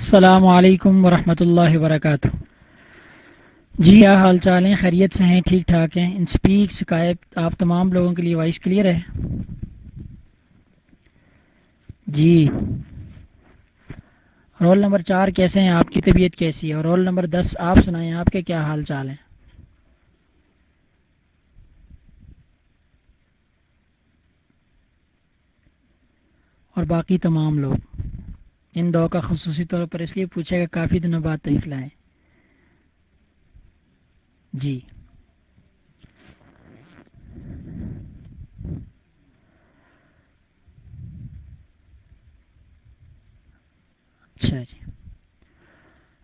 السلام علیکم ورحمۃ اللہ وبرکاتہ۔ جی کیا حال چال ہیں؟ خیریت سے ہیں؟ ٹھیک ٹھاک ہیں؟ ان سپیک شکایت آپ تمام لوگوں کے لیے وائس کلیئر ہے؟ جی۔ رول نمبر چار کیسے ہیں؟ آپ کی طبیعت کیسی ہے؟ اور رول نمبر دس، آپ سنائیں، آپ کے کیا حال چال ہیں؟ اور باقی تمام لوگ؟ ان دو کا خصوصی طور پر اس لیے پوچھے گا کافی دنوں بعد تحف لائیں جی۔ اچھا جی۔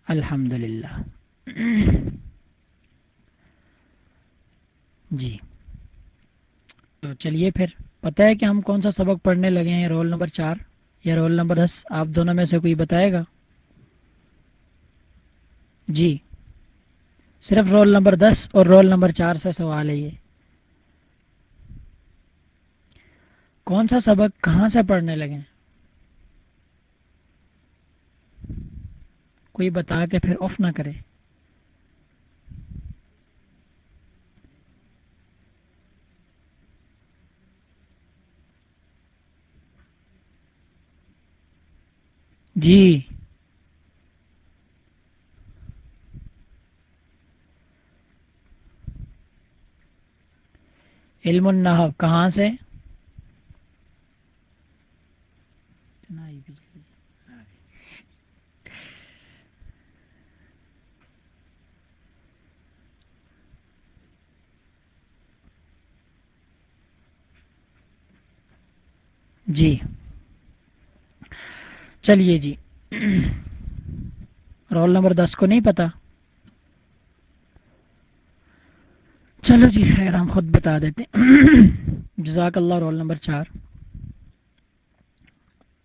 الحمد للہ جی۔ تو چلیے پھر، پتہ ہے کہ ہم کون سا سبق پڑھنے لگے ہیں؟ رول نمبر چار۔ یا رول نمبر دس، آپ دونوں میں سے کوئی بتائے گا؟ جی۔ صرف رول نمبر دس اور رول نمبر چار سے سوال ہے یہ۔ کون سا سبق کہاں سے پڑھنے لگے؟ کوئی بتا کے پھر آف نہ کرے۔ جی۔ علم النحو کہاں سے؟ جی۔ چلیے جی۔ رول نمبر دس کو نہیں پتا۔ چلو جی خیر، ہم خود بتا دیتے جزاک اللہ، رول نمبر چار۔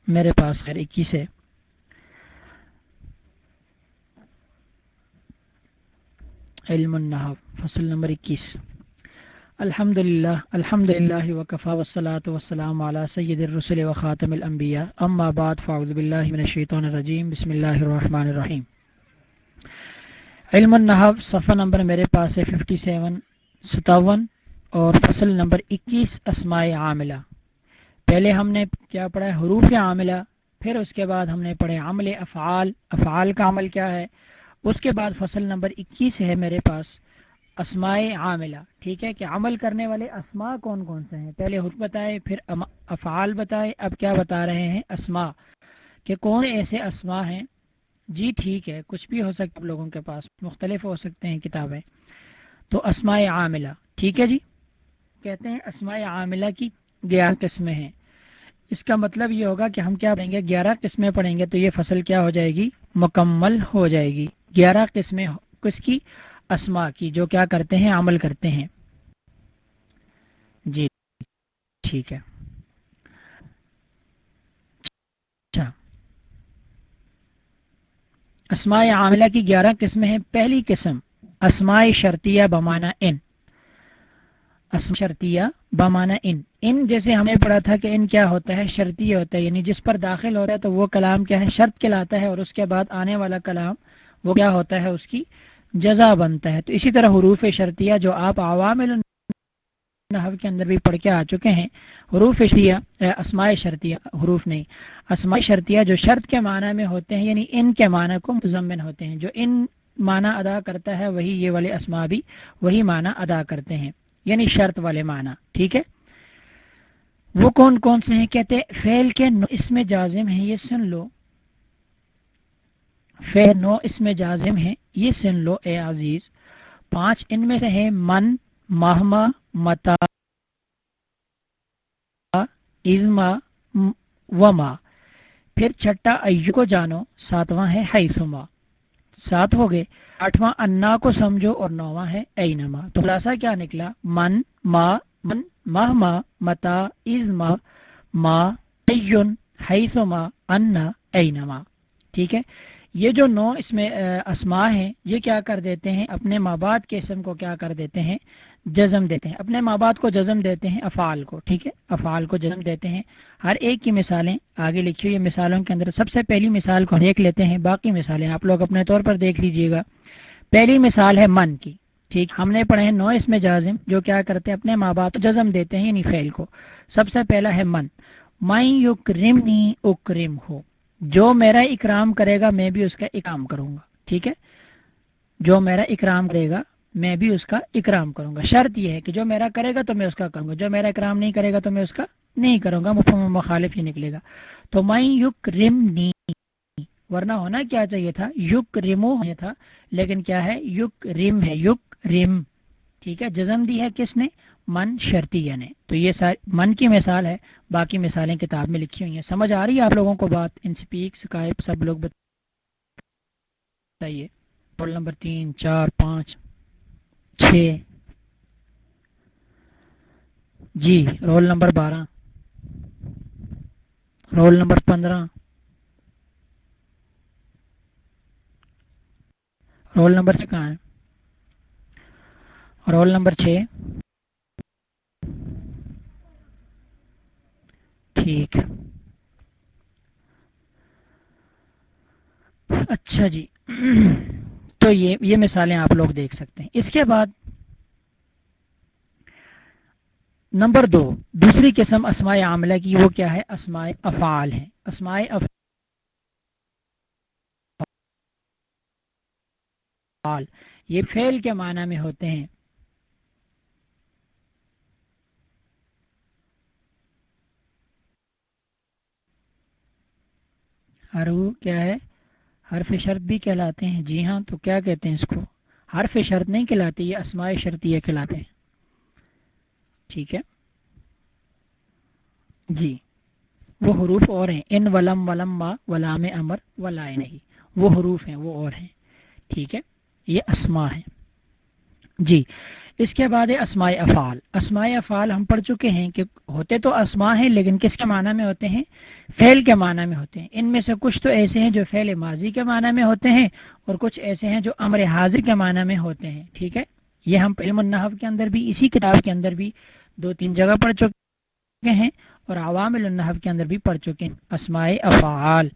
میرے پاس خیر، اکیس ہے۔ علم النحو، فصل نمبر اکیس۔ الحمد للہ الحمد للہ وقفا وسلاۃ وسلام علیہ سید الرسل و خاطم الانبیاء اما بعد فاعوذ باللہ من الشیطان الرجیم بسم اللہ الرحمن الرحیم علم النحو صفحہ نمبر میرے پاس ہے ففٹی سیون ستاون اور فصل نمبر اکیس اسماء عاملہ پہلے ہم نے کیا پڑھا ہے حروف عاملہ پھر اس کے بعد ہم نے پڑھے عمل افعال افعال کا عمل کیا ہے اس کے بعد فصل نمبر اکیس ہے میرے پاس اسماء عاملہ، ٹھیک ہے؟ کہ عمل کرنے والے اسماء کون کون سے ہیں؟ پہلے خود بتائے، پھر افعال بتائے، اب کیا بتا رہے ہیں؟ اسماء، کہ کون ایسے اسماء ہیں؟ جی ٹھیک ہے، کچھ بھی ہو سکتا لوگوں کے پاس، مختلف ہو سکتے ہیں کتابیں۔ تو اسماء عاملہ، ٹھیک ہے جی؟ کہتے ہیں اسماء عاملہ کی گیارہ قسمیں ہیں۔ اس کا مطلب یہ ہوگا کہ ہم کیا پڑھیں گے؟ گیارہ قسمیں پڑھیں گے تو یہ فصل کیا ہو جائے گی؟ مکمل ہو جائے گی۔ گیارہ قسمیں کس کی؟ اسما کی، جو کیا کرتے ہیں، عمل کرتے ہیں۔ جی ٹھیک ہے۔ اچھا۔ اسماء عاملہ کی گیارہ قسمیں ہیں۔ پہلی قسم، اسماء شرطیہ بمانا ان۔ اسم شرطیہ بمانا ان۔ ان جیسے ہم نے پڑھا تھا کہ ان کیا ہوتا ہے، شرطیہ ہوتا ہے یعنی جس پر داخل ہوتا ہے تو وہ کلام کیا ہے، شرط کہلاتا ہے اور اس کے بعد آنے والا کلام وہ کیا ہوتا ہے، اس کی جزا بنتا ہے۔ تو اسی طرح حروف شرطیہ جو آپ عوام نحو کے اندر بھی پڑھ کے آ چکے ہیں، حروف شرطیہ اسماء شرطیہ، حروف نہیں۔ اسماء شرطیہ جو شرط کے معنی میں ہوتے ہیں یعنی ان کے معنی کو متضمن ہوتے ہیں۔ جو ان معنی ادا کرتا ہے، وہی یہ والے اسماء بھی وہی معنی ادا کرتے ہیں۔ یعنی شرط والے معنی، ٹھیک ہے؟ وہ کون کون سے ہیں؟ کہتے فیل کے اس میں جازم ہیں، یہ سن لو۔ فیل نو اس میں جازم ہیں۔ یہ سن لو اے عزیز۔ پانچ ان میں سے ہیں من مہما متا ازما وما۔ پھر چھٹا ایو کو جانو، ساتواں ہے حیثما۔ سات ہو گئے۔ آٹھواں انا کو سمجھو اور نواں ہے اینما۔ تو خلاصہ کیا نکلا؟ من، ما، من مہما متا ازما ما، ایون، حیثما، انا، اینما۔ ٹھیک ہے؟ یہ جو نو اس میں اسما ہیں، یہ کیا کر دیتے ہیں؟ اپنے ماں باپ کے اسم کو کیا کر دیتے ہیں؟ جزم دیتے ہیں۔ اپنے ماں باپ کو جزم دیتے ہیں، افعال کو، ٹھیک ہے؟ افعال کو جزم دیتے ہیں۔ ہر ایک کی مثالیں آگے لکھی ہوئی مثالوں کے اندر سب سے پہلی مثال کو دیکھ لیتے ہیں، باقی مثالیں آپ لوگ اپنے طور پر دیکھ لیجیے گا۔ پہلی مثال ہے من کی، ٹھیک؟ ہم نے پڑھے ہیں نو اس میں جازم، جو کیا کرتے ہیں؟ اپنے ماں باپ جزم دیتے ہیں یعنی فعل کو۔ سب سے پہلا ہے من۔ میں یکرمنی اکرم ہو۔ جو میرا اکرام کرے گا، میں بھی اس کا اکرام کروں گا، ٹھیک ہے؟ جو میرا اکرام کرے گا، میں بھی اس کا اکرام کروں گا۔ شرط یہ ہے کہ جو میرا کرے گا تو میں اس کا کروں گا، جو میرا اکرام نہیں کرے گا تو میں اس کا نہیں کروں گا، مفہوم مخالف ہی نکلے گا۔ تو میں یق رم نی ورنہ ہونا کیا چاہیے تھا؟ یق رمو تھا، لیکن کیا ہے؟ یق رم ہے یق رم ٹھیک ہے؟ جزم دی ہے کس نے؟ من شرطی نے تو یہ ساری من کی مثال ہے، باقی مثالیں کتاب میں لکھی ہوئی ہیں۔ سمجھ آ رہی ہے آپ لوگوں کو بات؟ ان سپیک سکائپ سب لوگ بتائیے۔ رول نمبر تین، چار، پانچ، چھ۔ جی رول نمبر بارہ۔ رول نمبر پندرہ۔ رول نمبر سے کہاں ہے؟ رول نمبر چھ۔ ٹھیک اچھا جی۔ تو یہ یہ مثالیں آپ لوگ دیکھ سکتے ہیں۔ اس کے بعد نمبر دو، دوسری قسم اسماء عاملہ کی، وہ کیا ہے؟ اسماء افعال ہیں۔ اسماء افعال، یہ فعل کے معنی میں ہوتے ہیں۔ حرو کیا ہے؟ حرف شرط بھی کہلاتے ہیں۔ جی ہاں تو کیا کہتے ہیں اس کو؟ حرف شرط نہیں کہلاتے، یہ اسماء شرطیہ کہلاتے ہیں۔ ٹھیک ہے۔ جی وہ حروف اور ہیں۔ ان ولم ولم ما ولام امر ولائے نہیں وہ حروف ہیں، وہ اور ہیں۔ ٹھیک ہے، یہ اسما ہے جی۔ اس کے بعد اسماء افعال۔ اسماء افعال ہم پڑھ چکے ہیں کہ ہوتے تو اسماء ہیں لیکن کس کے معنی میں ہوتے ہیں؟ فعل کے معنی میں ہوتے ہیں۔ ان میں سے کچھ تو ایسے ہیں جو فعل ماضی کے معنی میں ہوتے ہیں اور کچھ ایسے ہیں جو امر حاضر کے معنی میں ہوتے ہیں۔ ٹھیک ہے؟ یہ ہم علم النحف کے اندر بھی، اسی کتاب کے اندر بھی دو تین جگہ پڑھ چکے ہیں اور عوام النحف کے اندر بھی پڑھ چکے ہیں۔ اسماء افعال۔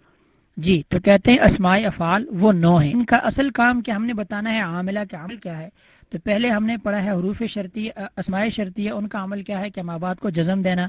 جی تو کہتے ہیں اسماء افعال وہ نو ہیں۔ ان کا اصل کام کیا ہم نے بتانا ہے عاملہ کا عمل کیا ہے۔ تو پہلے ہم نے پڑھا ہے حروف شرطی، اسماء شرطی ان کا عمل کیا ہے کہ ماں باپ کو جزم دینا۔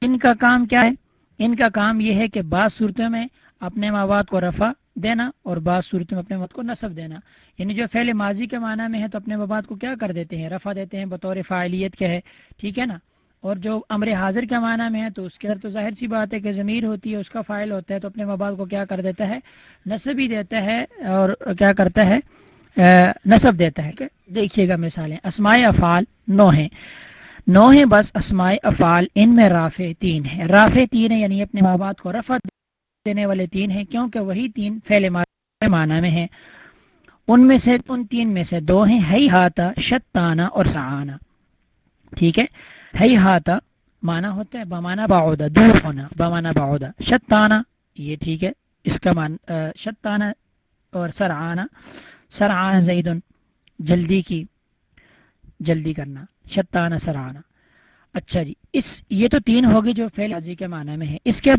ان کا کام کیا ہے؟ ان کا کام یہ ہے کہ بعض صورتوں میں اپنے ماں باپ کو رفع دینا اور بعض صورتوں میں اپنے مت کو نصب دینا۔ یعنی جو فعل ماضی کے معنی میں ہے تو اپنے ماں کو کیا کر دیتے ہیں؟ رفع دیتے ہیں، بطور فعالیت کے ہے؟ ٹھیک ہے نا؟ اور جو امر حاضر کے معنی میں ہے تو اس کے اندر تو ظاہر سی بات ہے کہ ضمیر ہوتی ہے، اس کا فائل ہوتا ہے تو اپنے ماں کو کیا کر دیتا ہے؟ نصب ہی دیتا ہے اور کیا کرتا ہے؟ نصب دیتا ہے۔ کہ دیکھیے گا مثالیں۔ اسماء افعال نو ہیں۔ نو ہیں بس اسماء افعال، ان میں رافع تین ہیں۔ رافع تین ہیں یعنی اپنے ماں باپ کو رفع دینے والے تین ہیں، کیونکہ وہی تین فعل معنی میں ہیں۔ ان میں سے، ان تین میں سے دو ہیں۔ ہی ہاتھا شتانہ اور سعانہ ٹھیک ہے؟ ہی ہاتھا مانا ہوتا ہے بمانا باعودہ دور ہونا بمانا باعودہ شتانہ یہ ٹھیک ہے؟ اس کا مان شتانہ اور سرعانہ سرعانہ زیدن، جلدی کی، جلدی کرنا شتانہ سرعانہ اچھا جی اس، یہ تو تین ہوگی جو فعل عزی کے معنی میں ہے اس کے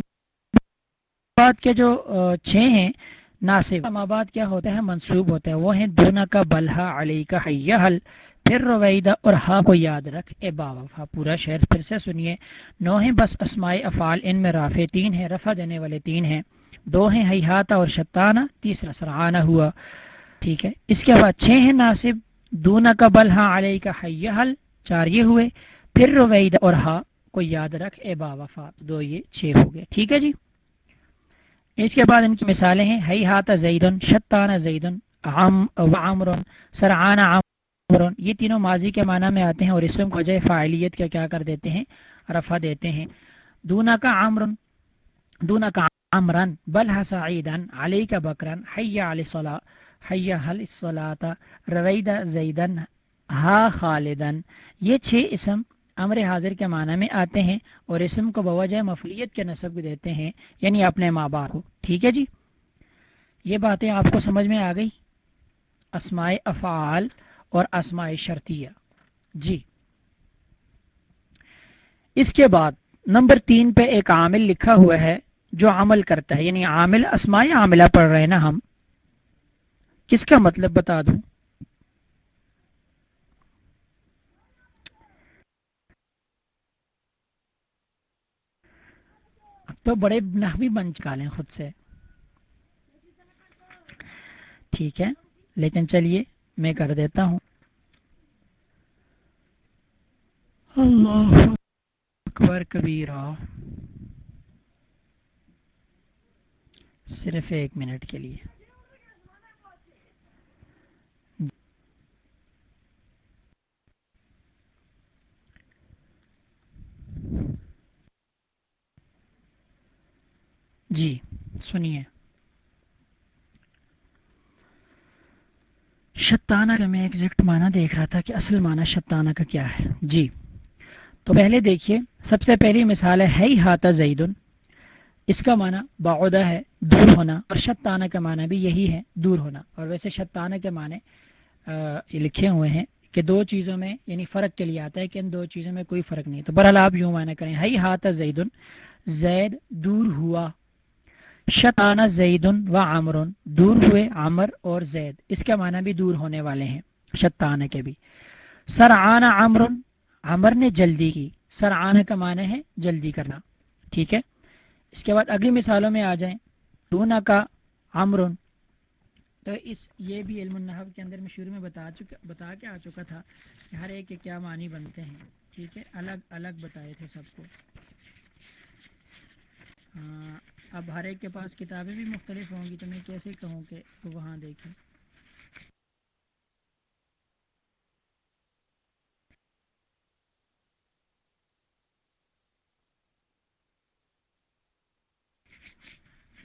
بعد کے جو چھ ہیں، ناصب ماباد کیا ہوتا ہے منصوب ہوتا ہے وہ ہیں دونا کا بلحا علی کا حل پھر رویدہ اور ہا کو یاد رکھ، اے باوفا ہاں، پورا شعر پھر سے سنیے۔ نو ہیں بس اسماء افعال، ان میں رافع تین ہیں، رفع دینے والے تین ہیں۔ دو ہیں حیاتہ اور شتانہ تیسرا سرعانہ ہوا۔ ٹھیک ہے؟ اس کے بعد چھ ہیں ناصب دونا کا بلحا ہاں، علی کا حیا حل چار یہ ہوئے۔ پھر رویدہ اور ہا کو یاد رکھ، اے باوفا دو یہ چھ ہو گئے۔ ٹھیک ہے جی؟ اس کے بعد ان کی مثالیں ہیں ہئی زیدن شتانہ زیدن عامر سرعان عامر یہ تینوں ماضی کے معنی میں آتے ہیں اور اسم کو وجہ فعالیت کا کیا کر دیتے ہیں، رفع دیتے ہیں۔ دونا کا عامر دونا کا عامرن بل سعیدن علی کا بکرن حیا علی صلاح حیا حل صلاح رویدہ زیدن ہا خالدن یہ چھ اسم امر حاضر کے معنی میں آتے ہیں اور اسم کو بوجہ مفلیت کے نصب دیتے ہیں یعنی اپنے ماں باپ کو۔ ٹھیک ہے جی؟ یہ باتیں آپ کو سمجھ میں آ گئی؟ اسماء افعال۔ اور اسماء شرطیہ۔ جی۔ اس کے بعد نمبر تین پہ ایک عامل لکھا ہوا ہے جو عمل کرتا ہے یعنی عامل، اسماء عاملہ پڑھ رہے ہیں نا ہم۔ کس کا مطلب بتا دوں؟ اب تو بڑے نحوی بن چکالیں خود سے۔ ٹھیک ہے، لیکن چلیے، میں کر دیتا ہوں۔ اللہ اکبر کبیرہ۔ صرف ایک منٹ کے لیے۔ جی سنیے۔ شتانہ کا میں ایگزیکٹ معنی دیکھ رہا تھا کہ اصل معنی شتانہ کا کیا ہے۔ جی۔ تو پہلے دیکھیے، سب سے پہلی مثال ہے، ہی ہاتھا زیدن۔ اس کا معنی باعودہ ہے، دور ہونا۔ اور شتانہ کا معنی بھی یہی ہے، دور ہونا۔ اور ویسے شتانہ کے معنی لکھے ہوئے ہیں کہ دو چیزوں میں یعنی فرق کے لیے آتا ہے کہ ان دو چیزوں میں کوئی فرق نہیں۔ تو برحال آپ یوں معنی کریں، ہی ہاتھ زیدن، زید دور ہوا۔ شتانہ زید و عمر دور ہوئے عمر اور زید۔ اس کا معنی بھی دور ہونے والے ہیں، شتانہ کے بھی۔ سرعانہ عمر عمر نے جلدی کی سرعانہ کا معنی ہے جلدی کرنا، ٹھیک ہے؟ اس کے بعد اگلی مثالوں میں آ جائیں۔ دونا کا عمر تو اس، یہ بھی علم النحب کے اندر میں شروع میں بتا چکا، بتا کے آ چکا تھا کہ ہر ایک کے کیا معنی بنتے ہیں، ٹھیک ہے؟ الگ الگ بتائے تھے سب کو۔ ہاں اب ہر ایک کے پاس کتابیں بھی مختلف ہوں گی تو میں کیسے کہوں کہ وہاں دیکھیں؟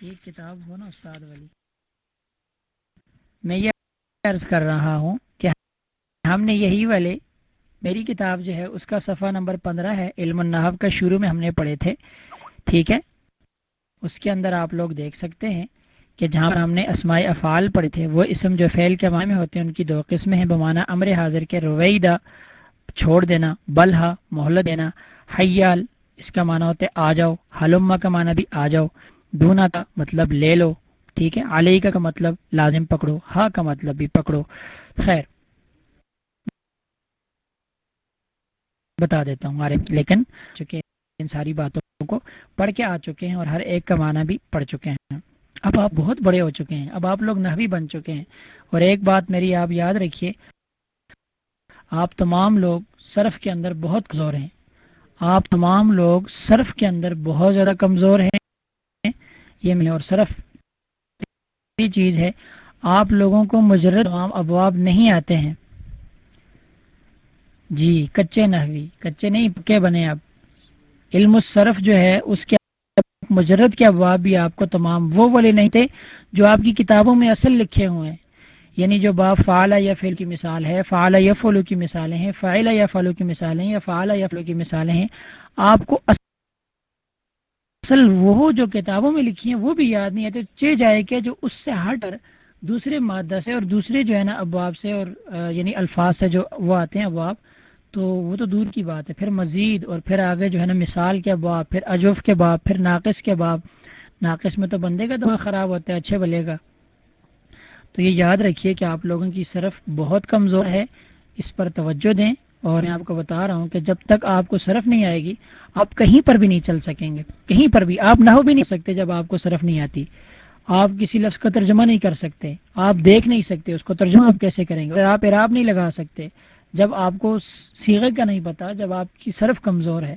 ایک کتاب ہو نا استاد والی۔ میں یہ عرض کر رہا ہوں کہ ہم نے یہی والے، میری کتاب جو ہے، اس کا صفحہ نمبر پندرہ ہے، علم النحب کا شروع میں ہم نے پڑھے تھے۔ ٹھیک ہے؟ اس کے اندر آپ لوگ دیکھ سکتے ہیں کہ جہاں پر ہم نے اسماء افعال پڑھے تھے، وہ اسم جو فعل کے معنی میں ہوتے ہیں، ان کی دو قسمیں ہیں۔ بمانا امر حاضر کے رویدہ، چھوڑ دینا بلحا محلت دینا، حیال، اس کا معنی ہوتا ہے آ جاؤ حلما کا معنی بھی آ جاؤ۔ دھونا کا مطلب لے لو، ٹھیک ہے؟ علیہ کا مطلب لازم پکڑو ہا کا مطلب بھی پکڑو۔ خیر۔ بتا دیتا ہوں لیکن چونکہ ان ساری باتوں کو پڑھ کے آ چکے ہیں اور ہر ایک کا معنی بھی پڑھ چکے ہیں۔ اب آپ بہت بڑے ہو چکے ہیں۔ اب آپ لوگ نحوی بن چکے ہیں۔ اور ایک بات میری آپ یاد رکھیے، آپ تمام لوگ صرف کے اندر بہت کمزور ہیں۔ آپ تمام لوگ صرف کے اندر بہت زیادہ کمزور ہیں۔ یہ ملے اور صرف چیز ہے۔ آپ لوگوں کو مجرد تمام ابواب نہیں آتے ہیں۔ جی کچے نحوی، کچے نہیں، پکے بنے اب علم الصرف جو ہے، اس کے مجرد کے ابواب بھی آپ کو تمام وہ والے نہیں تھے جو آپ کی کتابوں میں اصل لکھے ہوئے ہیں۔ یعنی جو باب فعال یا فعل کی مثال ہے فعال یا فلو کی مثالیں ہیں، فعل یا فلو کی مثالیں یا فعال یا فلو کی مثالیں ہیں، آپ کو اصل وہ جو کتابوں میں لکھی ہیں وہ بھی یاد نہیں آتے چہ جائے کہ جو اس سے ہٹ کر دوسرے مادہ سے اور دوسرے جو ہے نا ابواب سے اور یعنی الفاظ سے جو وہ آتے ہیں ابواب، تو وہ تو دور کی بات ہے۔ پھر مزید اور پھر آگے جو ہے نا مثال کے باب پھر اجوف کے باب، پھر ناقص کے باب۔ ناقص میں تو بندے کا دماغ خراب ہوتا ہے، اچھے بلے گا تو یہ یاد رکھیے کہ آپ لوگوں کی صرف بہت کمزور ہے، اس پر توجہ دیں۔ اور میں آپ کو بتا رہا ہوں کہ جب تک آپ کو صرف نہیں آئے گی، آپ کہیں پر بھی نہیں چل سکیں گے۔ کہیں پر بھی۔ آپ نہ ہو بھی نہیں سکتے جب آپ کو صرف نہیں آتی۔ آپ کسی لفظ کا ترجمہ نہیں کر سکتے۔ آپ دیکھ نہیں سکتے اس کو ترجمہ آپ کیسے کریں گے۔ اور آپ اعراب نہیں لگا سکتے۔ جب آپ کو سیغے کا نہیں پتا، جب آپ کی صرف کمزور ہے،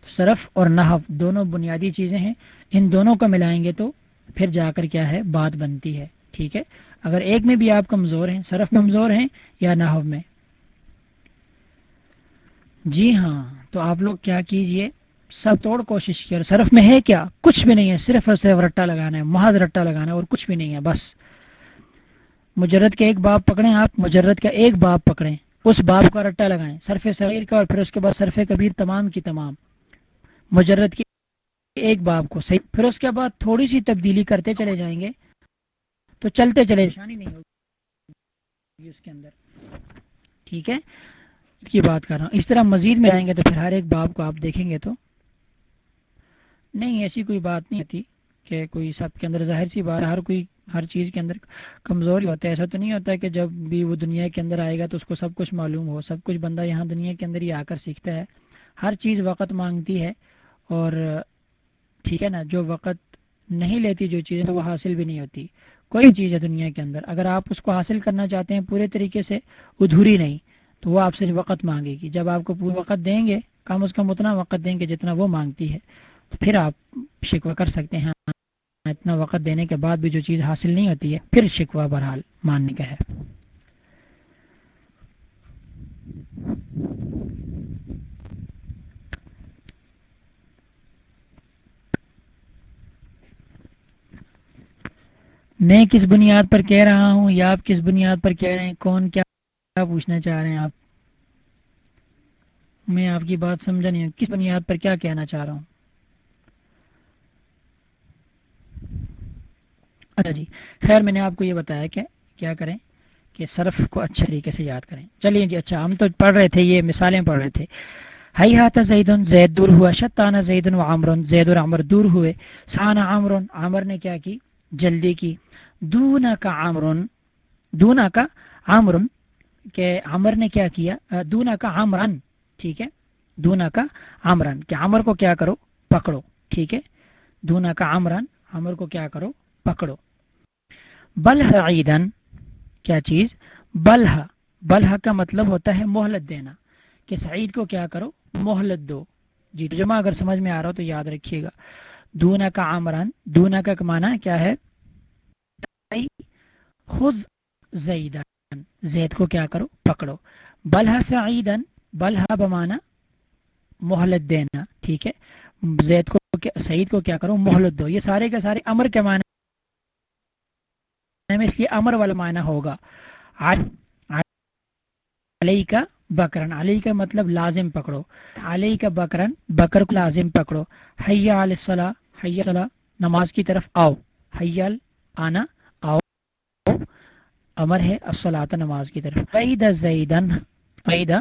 تو صرف اور نحف دونوں بنیادی چیزیں ہیں۔ ان دونوں کو ملائیں گے تو پھر جا کر کیا ہے؟ بات بنتی ہے۔ ٹھیک ہے؟ اگر ایک میں بھی آپ کمزور ہیں، صرف کمزور ہیں یا نحو میں جی ہاں تو آپ لوگ کیا کیجیے؟ سب توڑ کوشش کیا صرف میں ہے کیا؟ کچھ بھی نہیں ہے، صرف اور صرف رٹا لگانا ہے، محض رٹا لگانا ہے اور کچھ بھی نہیں ہے، بس۔ مجرد کے ایک باپ پکڑیں آپ، مجرد کا ایک باپ پکڑیں۔ اس باب کا رٹا لگائیں، صرف صغیر کا اور پھر اس کے بعد صرف کبیر تمام کی تمام۔ مجرد کی ایک باب کو صحیح۔ پھر اس کے بعد تھوڑی سی تبدیلی کرتے چلے جائیں گے۔ تو چلتے چلے پریشانی نہیں ہوگی اس کے اندر۔ ٹھیک ہے؟ کی بات کر رہا ہوں۔ اس طرح مزید میں آئیں گے تو پھر ہر ایک باب کو آپ دیکھیں گے تو۔ نہیں، ایسی کوئی بات نہیں ہوتی کہ کوئی سب کے اندر ظاہر سی بات ہر کوئی ہر چیز کے اندر کمزور ہی ہوتا ہے۔ ایسا تو نہیں ہوتا کہ جب بھی وہ دنیا کے اندر آئے گا تو اس کو سب کچھ معلوم ہو۔ سب کچھ بندہ یہاں دنیا کے اندر ہی آ کر سیکھتا ہے۔ ہر چیز وقت مانگتی ہے اور ٹھیک ہے نا، جو وقت نہیں لیتی جو چیزیں تو وہ حاصل بھی نہیں ہوتی۔ کوئی چیز ہے دنیا کے اندر۔ اگر آپ اس کو حاصل کرنا چاہتے ہیں پورے طریقے سے، ادھوری نہیں۔ تو وہ آپ سے وقت مانگے گی۔ جب آپ کو پورا وقت دیں گے، کم از کم اتنا وقت دیں گے جتنا وہ مانگتی ہے۔ تو پھر آپ شکوہ کر سکتے ہیں۔ اتنا وقت دینے کے بعد بھی جو چیز حاصل نہیں ہوتی ہے، پھر شکوہ بہرحال ماننے کا ہے۔ میں کس بنیاد پر کہہ رہا ہوں؟ یا آپ کس بنیاد پر کہہ رہے ہیں؟ کون کیا پوچھنا چاہ رہے ہیں آپ؟ میں آپ کی بات سمجھا نہیں ہوں۔ کس بنیاد پر کیا کہنا چاہ رہا ہوں؟ اچھا جی خیر میں نے آپ کو یہ بتایا کہ کیا کریں کہ صرف کو اچھے طریقے سے یاد کریں۔ چلیے جی اچھا ہم تو پڑھ رہے تھے، یہ مثالیں پڑھ رہے تھے۔ ہائی ہاتھ زید زید دور ہوا شتانہ زید و عامر زید اور عمر دور ہوئے۔ سانہ عامر عامر نے کیا کی؟ جلدی کی۔ دونا کا عامر دونا کا عامر کہ عمر نے کیا کیا؟ دونا کا عامرن ٹھیک ہے؟ دونا کا عامرن کہ عمر کو کیا کرو؟ پکڑو، ٹھیک ہے؟ دونا کا عامرن عمر کو کیا کرو؟ پکڑو۔ بلح عیدن کیا چیز؟ بلح بلح کا مطلب ہوتا ہے مہلت دینا۔ کہ سعید کو کیا کرو؟ مہلت دو۔ جی جمع اگر سمجھ میں آ رہا ہو تو یاد رکھیے گا۔ دونا کا عامران، دونا کا معنی کیا ہے؟ خود زیدن زید کو کیا کرو؟ پکڑو۔ بلحا سعیدن بلحا بمانا مہلت دینا، ٹھیک ہے؟ زید کو سعید کو کیا کرو؟ مہلت دو۔ یہ سارے کے سارے امر کے معنی میں اس لیے امر والا معنی ہوگا۔ علی کا بکرن۔ علی کا مطلب لازم پکڑو۔ علی کا بکرن، بکر کو لازم پکڑو۔ حیا علیہ حیا نماز کی طرف آؤ۔ حیال آنا۔ امر ہے الصلاۃ نماز کی طرف۔ قید زیدن قید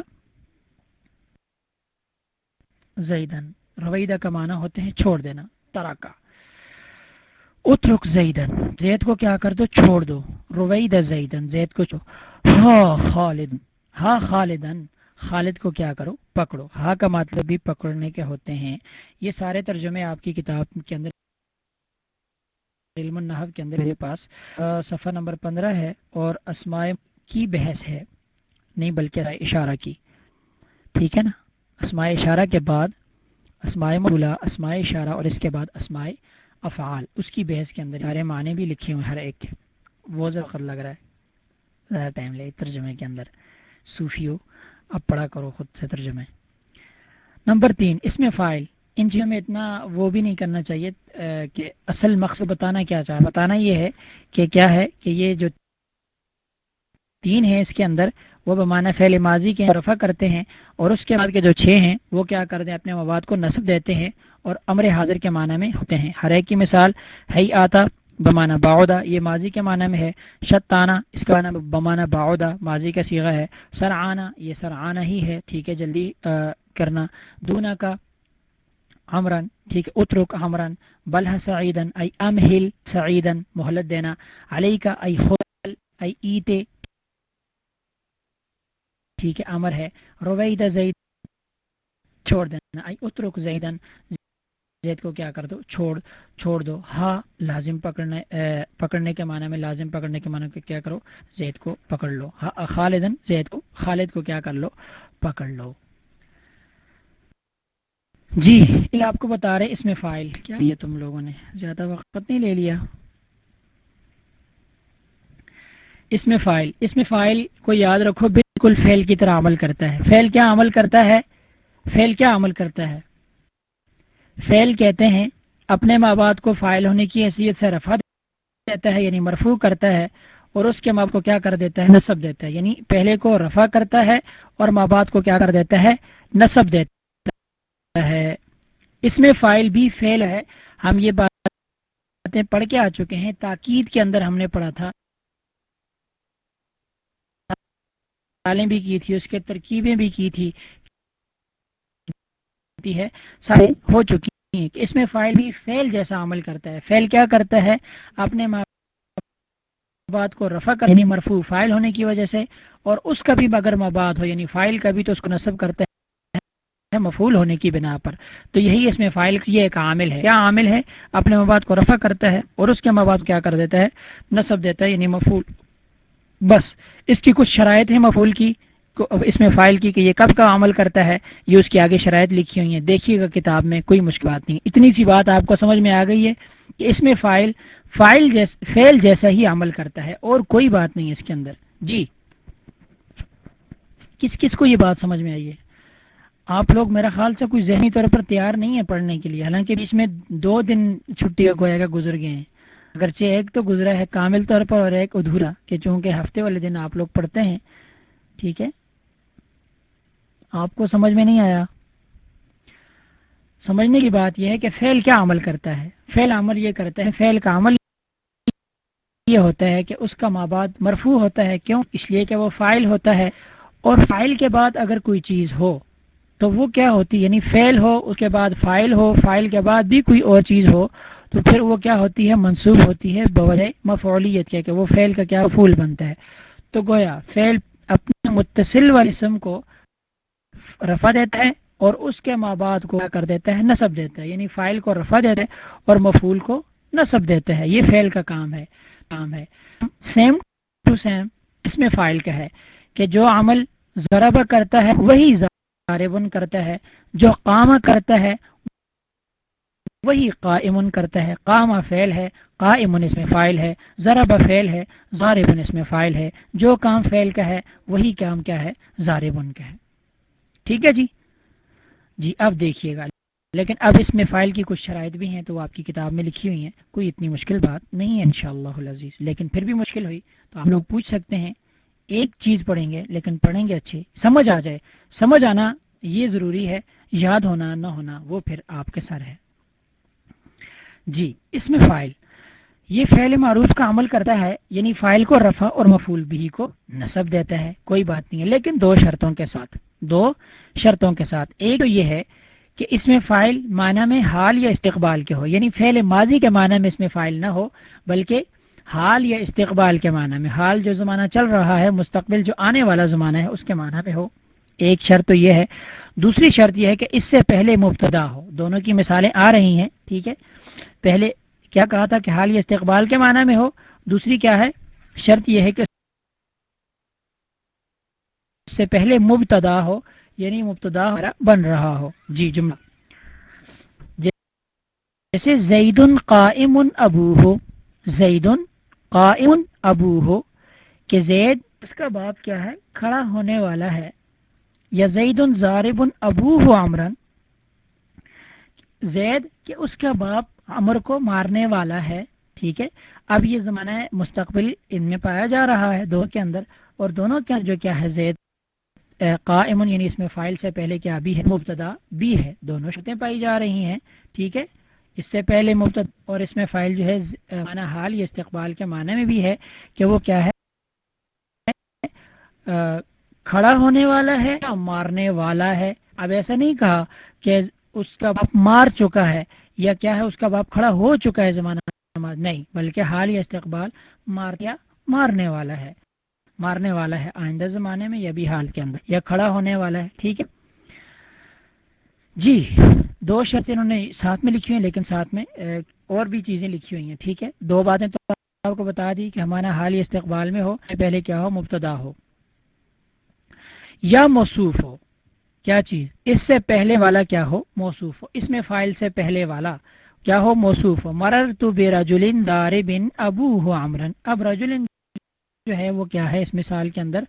زیدن رویدہ کا معنی ہوتے ہیں چھوڑ دینا تراکا اترک زیدن زید کو کیا کر دو؟ چھوڑ دو۔ روید زیدن زید کو چھوڑ۔ ہا خالد، ہا خالدن۔ خالد کو کیا کرو؟ پکڑو۔ ہا کا مطلب بھی پکڑنے کے ہوتے ہیں۔ یہ سارے ترجمے آپ کی کتاب کے اندر علم النحب کے اندر میرے پاس صفحہ نمبر پندرہ ہے اور اسماء کی بحث ہے، نہیں بلکہ اشارہ کی۔ ٹھیک ہے نا؟ اسماء اشارہ کے بعد اسماء مولا، اسماء اشارہ اور اس کے بعد اسماء افعال۔ اس کی بحث کے اندر سارے معنی بھی لکھے ہوئے ہر ایک۔ کے وہ وقت لگ رہا ہے۔ زیادہ ٹائم لے، ترجمے کے اندر۔ صوفیو اب پڑھا کرو خود سے ترجمے۔ نمبر تین، اس میں فائل ان چیزوں میں اتنا وہ بھی نہیں کرنا چاہیے کہ اصل مقصد بتانا کیا چاہ بتانا یہ ہے کہ کیا ہے کہ یہ جو تین ہیں اس کے اندر، وہ بمانہ فعل ماضی کے رفع کرتے ہیں اور اس کے بعد کے جو چھ ہیں، وہ کیا کر دیں، اپنے مواد کو نصب دیتے ہیں اور امر حاضر کے معنی میں ہوتے ہیں۔ ہر ایک کی مثال ہے آتا بمانہ باعودہ یہ ماضی کے معنی میں ہے۔ شتانہ اس کا معنی بمانہ باعودہ ماضی کا سیغہ ہے۔ سر آنا یہ سر آنا ہی ہے، ٹھیک ہے، جلدی کرنا۔ دونا کا عمرن ٹھیک ہے اترک عمرن بلح سعیدن ای امہل سعیدن محلت دینا علی کا ای خل ای ایتے، ٹھیک ہے امر ہے روید زید، چھوڑ دینا، ای اترک زیدن زید کو کیا کر دو، چھوڑ چھوڑ دو، ہا لازم پکڑنے پکڑنے کے معنی میں لازم پکڑنے کے معنی میں کیا کرو، زید کو پکڑ لو، ہا خالدن زید کو، خالد کو کیا کر لو، پکڑ لو۔ جی۔ آپ کو بتا رہے اس میں فائل کیا یہ تم لوگوں نے؟ زیادہ وقت نہیں لے لیا۔ اس میں فائل، اس میں فائل کو یاد رکھو، بالکل فیل کی طرح عمل کرتا ہے۔ فیل کیا عمل کرتا ہے؟ فیل کیا عمل کرتا ہے؟ فیل کہتے ہیں، اپنے ماں باپ کو فائل ہونے کی حیثیت سے رفع دیتا ہے یعنی مرفوع کرتا ہے، اور اس کے ماں کو کیا کر دیتا ہے؟ نصب دیتا ہے۔ یعنی پہلے کو رفع کرتا ہے، اور ماں باپ کو کیا کر دیتا ہے؟ نصب دیتا ہے۔ اس میں فائل بھی فیل ہے۔ ہم یہ بات باتیں پڑھ کے آ چکے ہیں۔ تاکید کے اندر ہم نے پڑھا تھا۔ بھی کی تھی، اس کے ترکیبیں بھی کی تھی۔ ہے۔ سارے ہو چکی ہیں۔ کہ اس میں فائل بھی فیل جیسا عمل کرتا ہے۔ فیل کیا کرتا ہے؟ اپنے بات کو رفع کر یعنی مرفوع فائل ہونے کی وجہ سے، اور اس کا بھی اگر مباد ہو یعنی فائل کا بھی تو اس کو نصب کرتا ہے۔ مفول ہونے کی بنا پر۔ تو یہی اس میں فائل، یہ ایک عامل ہے۔ کیا عامل ہے، اپنے مباد کو رفع کرتا ہے اور اس کے مباد کیا کر دیتا ہے؟ نصب دیتا ہے یعنی مفول بس، اس کی کچھ شرائط ہیں مفول کی۔ اس میں فائل کی کہ یہ کب کا عمل کرتا ہے، یہ اس کی آگے شرائط لکھی ہوئی ہیں۔ دیکھیے گا کتاب میں، کوئی مشکل بات نہیں۔ اتنی سی بات آپ کو سمجھ میں آ گئی ہے کہ اس میں فائل فائل جیس فیل جیسا ہی عمل کرتا ہے۔ اور کوئی بات نہیں اس کے اندر۔ جی۔ کس کس کو یہ بات سمجھ میں آئی ہے؟ آپ لوگ میرا خیال سے کوئی ذہنی طور پر تیار نہیں ہے پڑھنے کے لیے۔ حالانکہ بیچ میں دو دن چھٹی کا گویا کا گزر گئے ہیں۔ اگرچہ ایک تو گزرا ہے کامل طور پر اور ایک ادھورا کہ چونکہ ہفتے والے دن آپ لوگ پڑھتے ہیں۔ ٹھیک ہے؟ آپ کو سمجھ میں نہیں آیا؟ سمجھنے کی بات یہ ہے کہ فیل کیا عمل کرتا ہے؟ فیل عمل یہ کرتا ہے فیل کا عمل یہ ہوتا ہے کہ اس کا مابعد مرفوع ہوتا ہے۔ کیوں؟ اس لیے کہ وہ فائل ہوتا ہے اور فائل کے بعد اگر کوئی چیز ہو تو وہ کیا ہوتی یعنی فیل ہو، اس کے بعد فائل ہو، فائل کے بعد بھی کوئی اور چیز ہو، تو پھر وہ کیا ہوتی ہے؟ منسوب ہوتی ہے بوجہ مفعولیت کے کہ وہ فیل کا کیا پھول بنتا ہے۔ تو گویا فیل اپنے متصل والے اسم کو رفع دیتا ہے اور اس کے ماں بعد کو کیا کر دیتا ہے؟ نصب دیتا ہے۔ یعنی فائل کو رفع دیتا ہے اور مفول کو نصب دیتا ہے۔ یہ فیل کا کام ہے۔ کام ہے۔ سیم ٹو سیم اس میں فائل کا ہے کہ جو عمل ضرب کرتا ہے وہی ضاربن کرتا ہے، جو قام کرتا ہے، وہی قائمن کرتا ہے۔ قام فیل ہے قائمن اس میں فائل ہے۔ ضرب فیل ہے ضاربن اس میں فائل ہے۔ جو کام فیل کا ہے، وہی کام کیا ہے ضاربن کا ہے۔ ٹھیک ہے جی؟ جی اب دیکھیے گا۔ لیکن اب اس میں فائل کی کچھ شرائط بھی ہیں تو وہ آپ کی کتاب میں لکھی ہوئی ہیں۔ کوئی اتنی مشکل بات نہیں ہے، انشاءاللہ العزیز۔ لیکن پھر بھی مشکل ہوئی تو آپ لوگ پوچھ سکتے ہیں۔ ایک چیز پڑھیں گے، لیکن پڑھیں گے اچھے۔ سمجھ آ جائے۔ سمجھ آنا یہ ضروری ہے، یاد ہونا نہ ہونا، وہ پھر آپ کے سر ہے۔ جی اس میں فائل۔ یہ فعل معروف کا عمل کرتا ہے یعنی فائل کو رفع اور مفول بھی کو نصب دیتا ہے، کوئی بات نہیں ہے۔ لیکن دو شرطوں کے ساتھ، دو شرطوں کے ساتھ۔ ایک تو یہ ہے کہ اس میں فائل معنی میں حال یا استقبال کے ہو یعنی فعل ماضی کے معنی میں اس میں فائل نہ ہو، بلکہ حال یا استقبال کے معنی میں، حال جو زمانہ چل رہا ہے، مستقبل جو آنے والا زمانہ ہے، اس کے معنی میں ہو۔ ایک شرط تو یہ ہے، دوسری شرط یہ ہے کہ اس سے پہلے مبتدا ہو۔ دونوں کی مثالیں آ رہی ہیں، ٹھیک ہے؟ پہلے کیا کہا تھا کہ حال یا استقبال کے معنی میں ہو، دوسری کیا ہے؟ شرط یہ ہے کہ اس سے پہلے مبتدا ہو یعنی مبتدا بن رہا ہو۔ جی جملہ۔ جیسے زید قائم ابو ہو زید قائم ابو ہو کہ زید اس کا باپ کیا ہے؟ کھڑا ہونے والا ہے۔ یا زید زارب ابو ہو عمرن۔ زید کہ اس کا باپ عمر کو مارنے والا ہے۔ ٹھیک ہے؟ اب یہ زمانہ مستقبل ان میں پایا جا رہا ہے دو کے اندر۔ اور دونوں کے جو کیا ہے؟ زید قائم یعنی اس میں فائل سے پہلے کیا؟ بھی ہے، مبتدا بھی ہے۔ دونوں شرطیں پائی جا رہی ہیں۔ ٹھیک ہے؟ اس سے پہلے مبتدا اور اس میں فائل جو ہے، معنی حال یا استقبال کے معنی میں بھی ہے کہ وہ کیا ہے؟ کھڑا ہونے والا ہے یا مارنے والا ہے؟ اب ایسا نہیں کہا کہ اس کا باپ مار چکا ہے یا کیا ہے، اس کا باپ کھڑا ہو چکا ہے زمانہ نہیں، بلکہ حال یا استقبال مار یا مارنے والا ہے، مارنے والا ہے آئندہ زمانے میں یا بھی حال کے اندر، یا کھڑا ہونے والا ہے، ٹھیک ہے؟ جی دو شرطیں انہوں نے ساتھ میں لکھی ہوئی لیکن ساتھ میں اور بھی چیزیں لکھی ہوئی ہیں، ٹھیک ہے؟ دو باتیں تو آپ کو بتا دی کہ ہمارا حال استقبال میں ہو، پہلے کیا ہو، مبتدا ہو۔ یا موصوف ہو، کیا چیز؟ اس سے پہلے والا کیا ہو، موصوف ہو۔ اس میں فائل سے پہلے والا کیا ہو، موصوف ہو۔ مرر تو بے رجولن دار بن ابو ہو عمرن۔ اب رجولن جو ہے، وہ کیا ہے؟ اس مثال کے اندر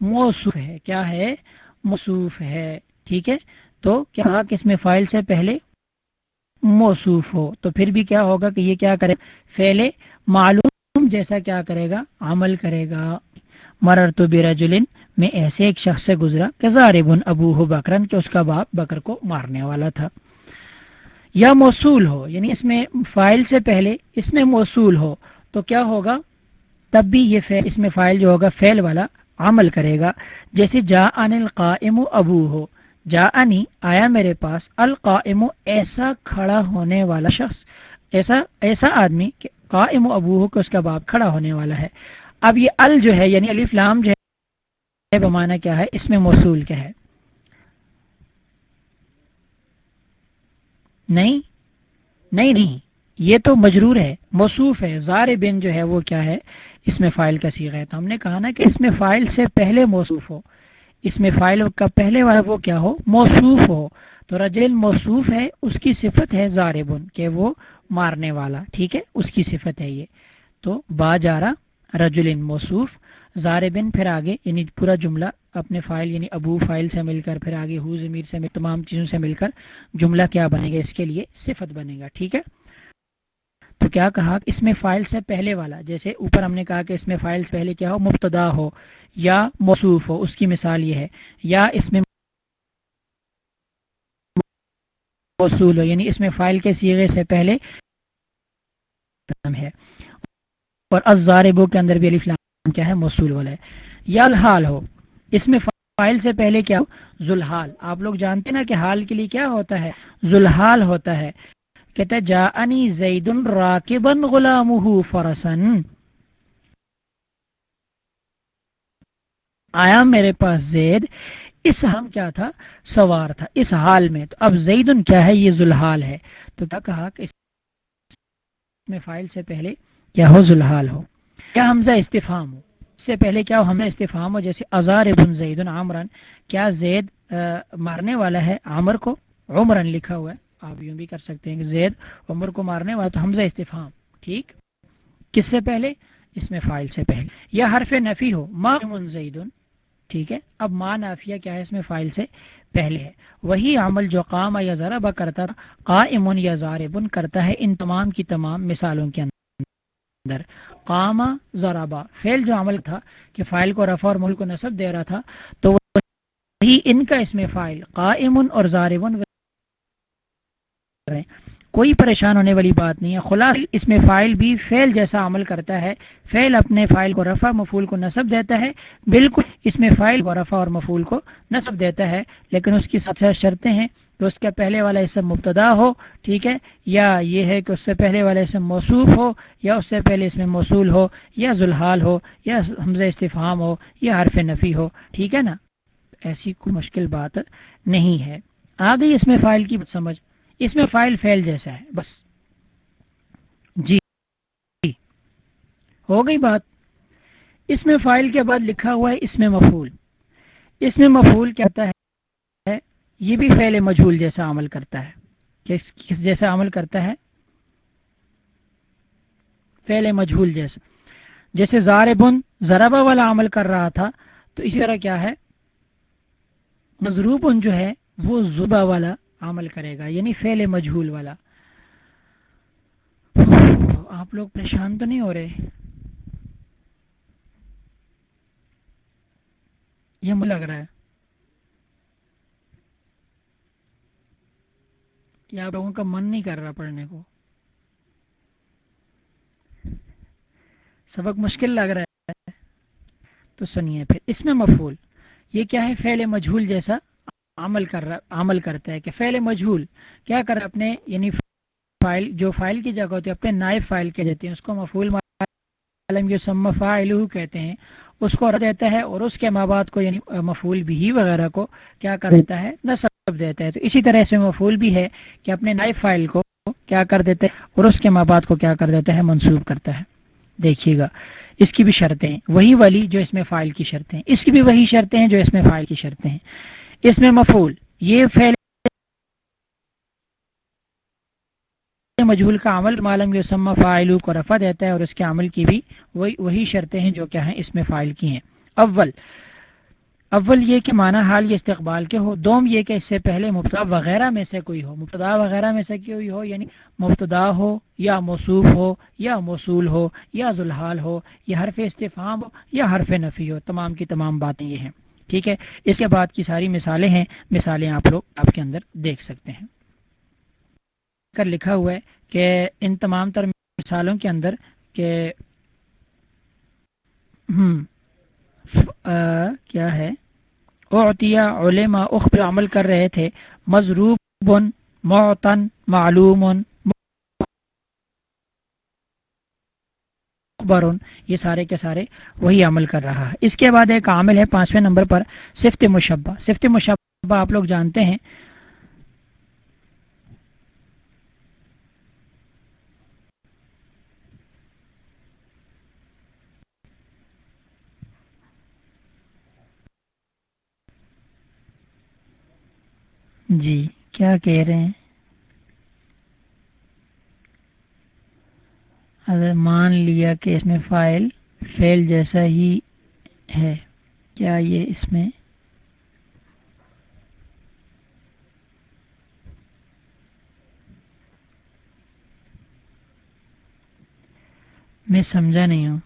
موصوف ہے، کیا ہے؟ موصوف ہے، ٹھیک ہے؟ تو کیا کہا کہ اس میں فائل سے پہلے موصوف ہو؟ تو پھر بھی کیا ہوگا کہ یہ کیا کرے؟ فیلے معلوم جیسا کیا کرے گا؟ عمل کرے گا۔ مرر تو برجلن، میں ایسے ایک شخص سے گزرا کہ زاربن ابو ہو بکرن کہ اس کا باپ بکر کو مارنے والا تھا۔ یا موصول ہو یعنی اس میں فائل سے پہلے اس میں موصول ہو، تو کیا ہوگا؟ تب بھی یہ فیل اس میں فائل جو ہوگا فیل والا عمل کرے گا۔ جیسے جا ان القائم ابو ہو جا انی آیا میرے پاس القائم ایسا کھڑا ہونے والا شخص، ایسا ایسا آدمی کہ قائم ابو ہو کہ اس کا باپ کھڑا ہونے والا ہے۔ اب یہ ال جو ہے یعنی الف لام جو ہے بمانا کیا ہے؟ اس میں موصول کیا ہے؟ نہیں نہیں نہیں، یہ تو مجرور ہے، موصوف ہے۔ زار بن جو ہے، وہ کیا ہے؟ اس میں فائل کا سیغ ہے۔ تو ہم نے کہا نا کہ اس میں فائل سے پہلے موصوف ہو۔ اس میں فائل کا پہلے والا وہ کیا ہو؟ موصوف ہو۔ تو رجل موصوف ہے، اس کی صفت ہے زار بن کہ وہ مارنے والا۔ ٹھیک ہے، اس کی صفت ہے یہ۔ تو با جارا رجل موصوف زار بن پھر آگے یعنی پورا جملہ اپنے فائل یعنی ابو فائل سے مل کر، پھر آگے ہو ضمیر سے مل، تمام چیزوں سے مل کر جملہ کیا بنے گا؟ اس کے لیے صفت بنے گا۔ ٹھیک ہے؟ تو کیا کہا اس میں فائل سے پہلے والا، جیسے اوپر ہم نے کہا کہ اس میں فائل سے پہلے کیا ہو، مبتدا ہو یا موصوف ہو، اس کی مثال یہ ہے، یا اس میں موصول ہو یعنی اس میں فائل کے سیغے سے پہلے ہے۔ اور ازاربو کے اندر بھی علیف لام کیا ہے، موصول والا ہے۔ یا الحال ہو، اس میں فائل سے پہلے کیا ہو، ذوالحال۔ آپ لوگ جانتے نا کہ حال کے لیے کیا ہوتا ہے؟ ذوالحال ہوتا ہے۔ کہتا ہے جا انی زید راکبن غلامہ فرسن آیا میرے پاس زید؟ اس ہم کیا تھا؟ سوار تھا۔ اس حال میں تو اب زیدن کیا ہے؟ یہ ذوالحال ہے۔ تو کیا کہا کہ اس میں فائل سے پہلے کیا ہو؟ ذوالحال ہو۔ کیا حمزہ استفام ہو؟ اس سے پہلے کیا ہو؟ حمزہ استفام ہو؟ جیسے ازار ابن زید عمران کیا زید مارنے والا ہے؟ عمر کو؟ عمرن لکھا ہوا ہے۔ آپ یوں بھی کر سکتے ہیں کہ زید عمر کو مارنے والا تو حمزہ استفام ٹھیک؟ کس سے پہلے؟ اس میں فائل سے پہلے۔ یا حرف نفی ہو ما زید ٹھیک ہے؟ اب ما نافیہ کیا ہے اس میں فائل سے پہلے ہے۔ وہی عمل جو قام یا ذرا کرتا قائم یا زاربن کرتا ہے ان تمام کی تمام مثالوں کے اندر۔ قام ذرابا فیل جو عمل تھا کہ فائل کو رفع اور ملک کو نصب دے رہا تھا، تو وہی ان کا اس میں فائل، قائم اور زاربن رہے ہیں کوئی پریشان ہونے والی بات نہیں ہے۔ خلاص اس میں فائل بھی فیل جیسا عمل کرتا ہے۔ فیل اپنے فائل کو رفع مفول کو نصب دیتا ہے۔ بالکل اس میں فائل کو رفع اور مفول کو نصب دیتا ہے۔ لیکن اس کی سب سے شرطیں ہیں کہ اس کا پہلے والا اسم مبتدا ہو، ٹھیک ہے؟ یا یہ ہے کہ اس سے پہلے والا اسم موصوف ہو، یا اس سے پہلے اس میں موصول ہو، یا ذوالحال ہو، یا حمزہ استفہام ہو، یا حرف نفی ہو۔ ٹھیک ہے نا؟ ایسی کوئی مشکل بات نہیں ہے۔ آ گئی اس میں فائل کی سمجھ۔ اس میں فائل فیل جیسا ہے، بس۔ جی۔ ہو گئی بات۔ اس میں فائل کے بعد لکھا ہوا ہے، اس میں مفول اس میں مفول کہتا ہے، یہ بھی فیل مجھول جیسا عمل کرتا ہے۔ کس جیسا عمل کرتا ہے؟ فیل مجھول جیسا۔ جیسے زار بن ضربہ والا عمل کر رہا تھا، تو اسی طرح کیا ہے؟ مضروب جو ہے، وہ زبا والا عمل کرے گا یعنی فعل مجھول والا۔ آپ لوگ پریشان تو نہیں ہو رہے؟ یہ مجھے لگ رہا ہے۔ کہ آپ لوگوں کا من نہیں کر رہا پڑھنے کو۔ سبق مشکل لگ رہا ہے۔ تو سنیے پھر، اس میں مفول یہ کیا ہے؟ فعل مجھول جیسا۔ عمل کر رہا عمل کرتا ہے کہ فعل مجھول کیا کر اپنے یعنی فائل جو فائل کی جگہ ہوتی ہے، اپنے نائب فائل کے دیتے ہیں اس کو مفول فائل کہتے ہیں۔ اس کو دیتا ہے اور اس کے ماں باپ کو یعنی مفول بھی وغیرہ کو کیا کر دیتا ہے؟ نصب دیتا ہے۔ تو اسی طرح اس میں مفول بھی ہے کہ اپنے نائب فائل کو کیا کر دیتے ہیں اور اس کے ماں باپ کو کیا کر دیتا ہے؟ منسوب کرتا ہے۔ دیکھیے گا۔ اس کی بھی شرطیں۔ وہی والی جو اس میں فائل کی شرطیں۔ اس کی بھی وہی شرطیں ہیں جو اس میں فائل کی شرطیں ہیں۔ اس میں مفول یہ فعل مجھول کا عمل معلوم یسمہ فائلو کو رفع دیتا ہے اور اس کے عمل کی بھی وہی وہی شرطیں ہیں جو کیا ہیں اس میں فائل کی ہیں۔ اول اول یہ کہ معنی حال یہ استقبال کے ہو، دوم یہ کہ اس سے پہلے مبتدا وغیرہ میں سے کوئی ہو، مبتدا وغیرہ میں سے کوئی ہو یعنی مبتدا ہو یا موصوف ہو یا موصول ہو یا ذوالحال ہو یا حرف استفام ہو یا حرف نفی ہو، تمام کی تمام باتیں یہ ہیں۔ ٹھیک ہے؟ اس کے بعد کی ساری مثالیں ہیں، مثالیں آپ لوگ آپ کے اندر دیکھ سکتے ہیں۔ کر لکھا ہوا ہے کہ ان تمام تر مثالوں کے اندر کہ ہم کیا ہے؟ اوتیہ علما اخبر عمل کر رہے تھے۔ مضروب معتن معلوم بارون یہ سارے کے سارے وہی عمل کر رہا ہے۔ اس کے بعد ایک عامل ہے پانچویں نمبر پر، صفت مشبہ۔ صفت مشبہ آپ لوگ جانتے ہیں۔ جی کیا کہہ رہے ہیں؟ اگر مان لیا کہ اس میں فائل فیل جیسا ہی ہے، کیا یہ اس میں میں سمجھا نہیں ہوں؟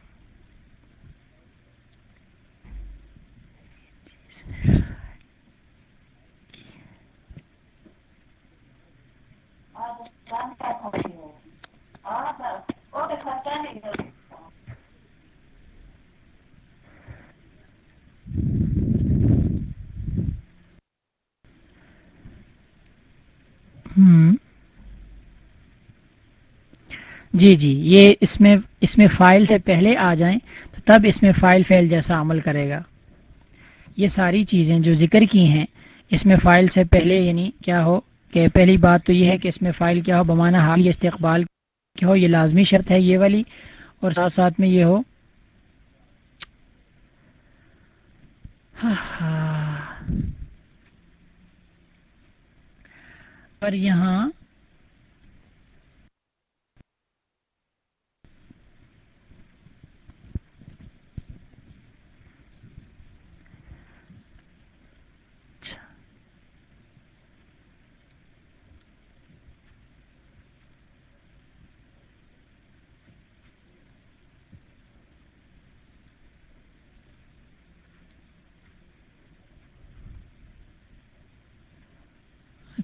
جی جی یہ اس میں اس میں فائل سے پہلے آ جائیں تو تب اس میں فائل فیل جیسا عمل کرے گا۔ یہ ساری چیزیں جو ذکر کی ہیں، اس میں فائل سے پہلے یعنی کیا ہو کہ پہلی بات تو یہ ہے کہ اس میں فائل کیا ہو بمانا حال استقبال کہ ہو، یہ لازمی شرط ہے یہ والی اور ساتھ ساتھ میں یہ ہو۔ ہاں، ہاں۔ پر یہاں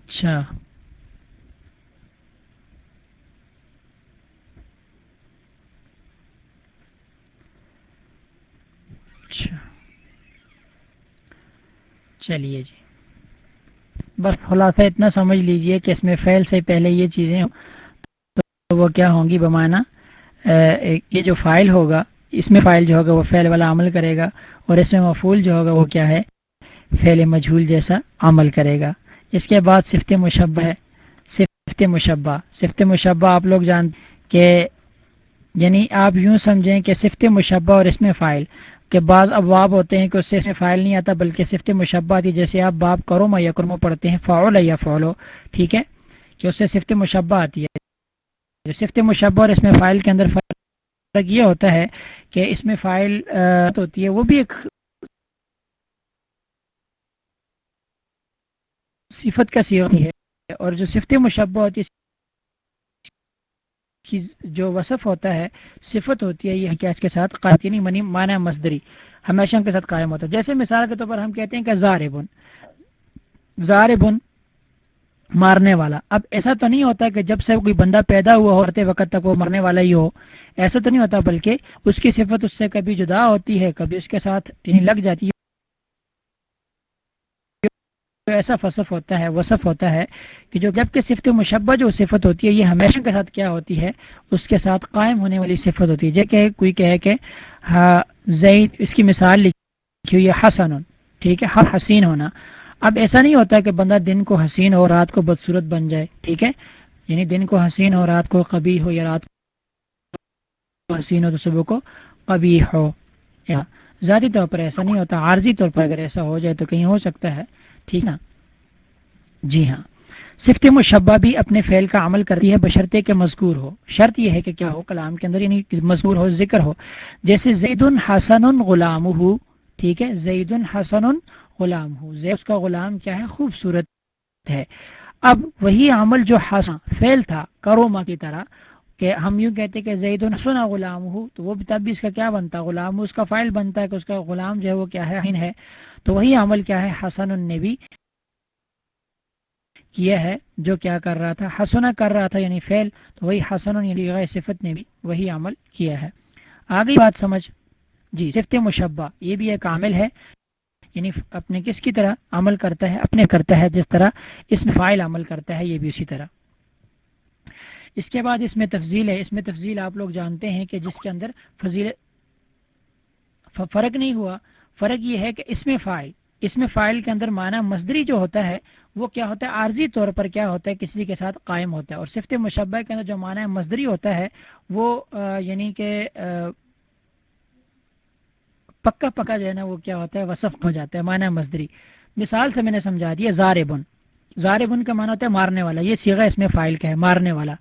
اچھا۔ اچھا۔ چلیے جی۔ بس خلاصہ اتنا سمجھ لیجیے کہ اس میں فیل سے پہلے یہ چیزیں تو وہ کیا ہوں گی بمانا یہ جو فائل ہوگا، اس میں فائل جو ہوگا وہ فیل والا عمل کرے گا، اور اس میں مفول جو ہوگا وہ کیا ہے؟ فیل مجھول جیسا عمل کرے گا۔ اس کے بعد صفت مشبہ ہے۔ صفت مشبہ۔ صفت مشبہ آپ لوگ جان کہ یعنی آپ یوں سمجھیں کہ صفت مشبہ اور اس میں فائل کہ بعض ابواب ہوتے ہیں کہ اس سے فائل نہیں آتا بلکہ صفت مشبہ آتی جیسے آپ باب کرو یا کرمو پڑھتے ہیں فعول یا فعولو ٹھیک ہے؟ کہ اس سے صفت مشبہ آتی ہے۔ جو صفت مشبہ اور اس میں فائل کے اندر فرق یہ ہوتا ہے کہ اس میں فائل ہوتی ہے، وہ بھی ایک صفت کا سی ہوتی ہے اور جو صفت مشبہ ہوتی ہے جو وصف ہوتا ہے، صفت ہوتی ہے، یہ کیا اس کے ساتھ قاتینی منی معنی مصدری ہمیشہ کے ساتھ قائم ہوتا ہے۔ جیسے مثال کے طور پر ہم کہتے ہیں کہ زاربن زاربن مارنے والا۔ اب ایسا تو نہیں ہوتا کہ جب سے کوئی بندہ پیدا ہوا ہوتے وقت تک وہ مرنے والا ہی ہو، ایسا تو نہیں ہوتا، بلکہ اس کی صفت اس سے کبھی جدا ہوتی ہے، کبھی اس کے ساتھ یعنی لگ جاتی ہے۔ ایسا فصف ہوتا ہے، وصف ہوتا ہے کہ جو جبکہ صفت مشبہ جو صفت ہوتی ہے، یہ ہمیشہ کے ساتھ کیا ہوتی ہے؟ اس کے ساتھ قائم ہونے والی صفت ہوتی ہے۔ جیسے کہ کوئی کہے کہ ہاں، زید، اس کی مثال لکھی ہوئی ہے، حسن، ٹھیک ہے، ہر حسین ہونا۔ اب ایسا نہیں ہوتا کہ بندہ دن کو حسین ہو رات کو بدصورت بن جائے، ٹھیک ہے؟ یعنی دن کو حسین ہو رات کو کبھی ہو یا رات کو حسین ہو تو صبح کو کبھی ہو۔ یا ذاتی طور پر ایسا نہیں ہوتا، عارضی طور پر اگر ایسا ہو جائے تو کہیں ہو سکتا ہے۔ ٹھیک نا؟ جی ہاں۔ صفت مشبہ بھی اپنے فعل کا عمل کرتی ہے، بشرطے کے مذکور ہو۔ شرط یہ ہے کہ کیا ہو؟ کلام کے اندر یعنی مذکور ہو، ذکر ہو۔ جیسے زید الحسن غلام ہو ٹھیک ہے؟ زید الحسن غلام ہو زید اس کا غلام کیا ہے؟ خوبصورت ہے۔ اب وہی عمل جو حسن، فعل تھا کروما کی طرح کہ ہم یوں کہتے کہ زید الحسن غلام ہو تو وہ تب بھی اس کا کیا بنتا؟ غلام، اس کا فائل بنتا ہے کہ اس کا غلام جو ہے وہ کیا ہے؟ تو وہی عمل کیا ہے؟ حسن النبی کیا ہے؟ جو کیا کر رہا تھا؟ حسنا کر رہا تھا یعنی فعل۔ تو وہی حسن یعنی صفت نے بھی وہی عمل کیا ہے۔ آگے بات سمجھ۔ جی صفت مشبہ، یہ بھی ایک عامل ہے۔ یعنی اپنے کس کی طرح عمل کرتا ہے؟ اپنے کرتا ہے، جس طرح اس میں فائل عمل کرتا ہے، یہ بھی اسی طرح۔ اس کے بعد اس میں تفضیل ہے، اس میں تفضیل آپ لوگ جانتے ہیں کہ جس کے اندر فضیل فرق نہیں ہوا۔ فرق یہ ہے کہ اس میں فائل اس میں فائل کے اندر معنی مزدری جو ہوتا ہے، وہ کیا ہوتا ہے؟ عارضی طور پر کیا ہوتا ہے؟ کسی کے ساتھ قائم ہوتا ہے۔ اور صفت مشبہ کے اندر جو معنی مزدری ہوتا ہے، وہ یعنی کہ پکا پکا جو ہے نا، وہ کیا ہوتا ہے؟ وصف ہو جاتا ہے، معنی مزدری مثال سے میں نے سمجھا دیا، زاربن۔ زاربن کا معنی ہوتا ہے مارنے والا، یہ سیگا اس میں فائل کا ہے، مارنے والا۔